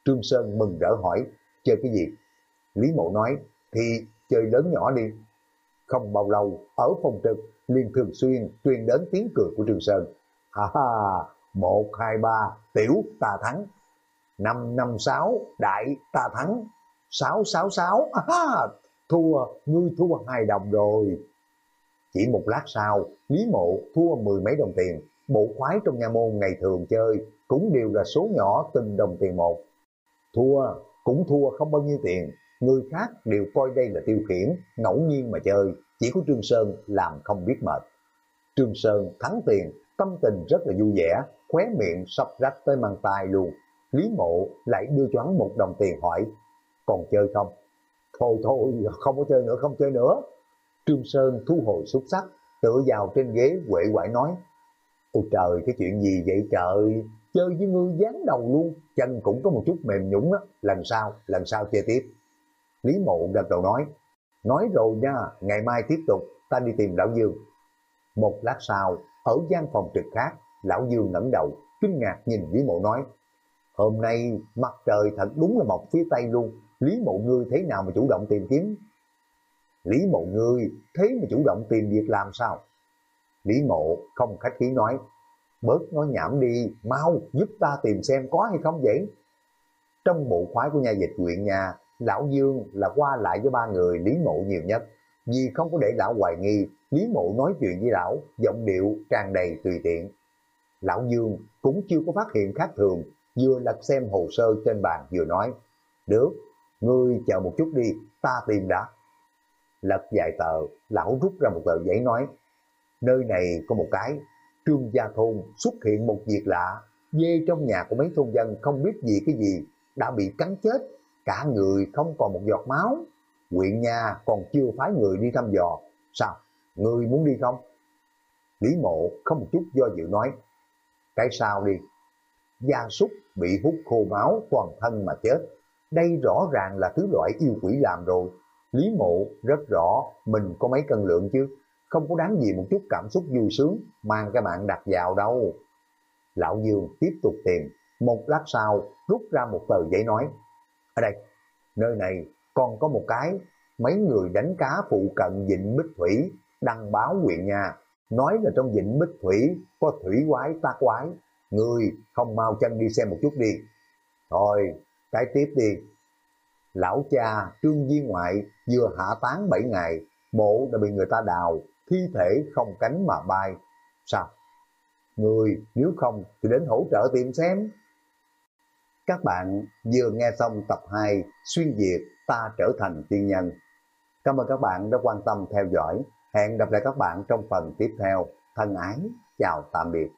Trương Sơn mừng rỡ hỏi, chơi cái gì? Lý Mộ nói, thì chơi lớn nhỏ đi. Không bao lâu, ở phòng trực, liền thường xuyên truyền đến tiếng cười của Trương Sơn. Ha ha, một, hai, ba, tiểu ta thắng. Năm, năm, sáu, đại ta thắng. Sáu, sáu, sáu, ha, thua, ngươi thua hai đồng rồi. Chỉ một lát sau, Lý Mộ thua mười mấy đồng tiền, bộ khoái trong nhà môn ngày thường chơi cũng đều là số nhỏ từng đồng tiền một. Thua cũng thua không bao nhiêu tiền, người khác đều coi đây là tiêu khiển, ngẫu nhiên mà chơi, chỉ có Trương Sơn làm không biết mệt. Trương Sơn thắng tiền, tâm tình rất là vui vẻ, khóe miệng sắp rách tới mang tay luôn. Lý mộ lại đưa cho hắn một đồng tiền hỏi, còn chơi không? Thôi thôi, không có chơi nữa, không chơi nữa. Trương Sơn thu hồi xúc sắc, tựa vào trên ghế quệ quải nói, Ôi trời, cái chuyện gì vậy trời? Chơi với ngươi dán đầu luôn, chân cũng có một chút mềm nhũng á, lần sau, lần sau chơi tiếp. Lý Mộ gật đầu nói, nói rồi nha, ngày mai tiếp tục, ta đi tìm Lão Dương. Một lát sau, ở gian phòng trực khác, Lão Dương ngẩng đầu, kinh ngạc nhìn Lý Mộ nói, hôm nay mặt trời thật đúng là mọc phía Tây luôn, Lý Mộ ngươi thế nào mà chủ động tìm kiếm? Lý Mộ ngươi thế mà chủ động tìm việc làm sao? Lý mộ không khách khí nói, bớt nói nhảm đi, mau giúp ta tìm xem có hay không vậy. Trong bộ khoái của nhà dịch quyện nhà, Lão Dương là qua lại với ba người Lý mộ nhiều nhất. Vì không có để lão hoài nghi, Lý mộ nói chuyện với lão, giọng điệu tràn đầy tùy tiện. Lão Dương cũng chưa có phát hiện khác thường, vừa lật xem hồ sơ trên bàn vừa nói, được, ngươi chờ một chút đi, ta tìm đã. Lật vài tờ, lão rút ra một tờ giấy nói, nơi này có một cái, trương gia thôn xuất hiện một việc lạ, dê trong nhà của mấy thôn dân không biết gì cái gì, đã bị cắn chết, cả người không còn một giọt máu. Quyện nhà còn chưa phái người đi thăm dò, sao, người muốn đi không? Lý mộ không một chút do dự nói, cái sao đi, gia súc bị hút khô máu toàn thân mà chết. Đây rõ ràng là thứ loại yêu quỷ làm rồi. Lý mộ rất rõ mình có mấy cân lượng chứ, không có đáng gì một chút cảm xúc vui sướng mang cái bạn đặt vào đâu. Lão Dương tiếp tục tìm, một lát sau rút ra một tờ giấy nói, ở đây, nơi này còn có một cái, mấy người đánh cá phụ cận Vịnh Bích Thủy đăng báo huyện nhà, nói là trong Vịnh Bích Thủy có thủy quái ta quái, Người không mau chân đi xem một chút đi. Thôi, cái tiếp đi. Lão cha Trương Di Ngoại vừa hạ tán 7 ngày, mộ đã bị người ta đào, thi thể không cánh mà bay. Sao? Người nếu không thì đến hỗ trợ tìm xem. Các bạn vừa nghe xong tập 2 Xuyên Việt ta trở thành tiên nhân. Cảm ơn các bạn đã quan tâm theo dõi. Hẹn gặp lại các bạn trong phần tiếp theo. Thân ái, chào tạm biệt.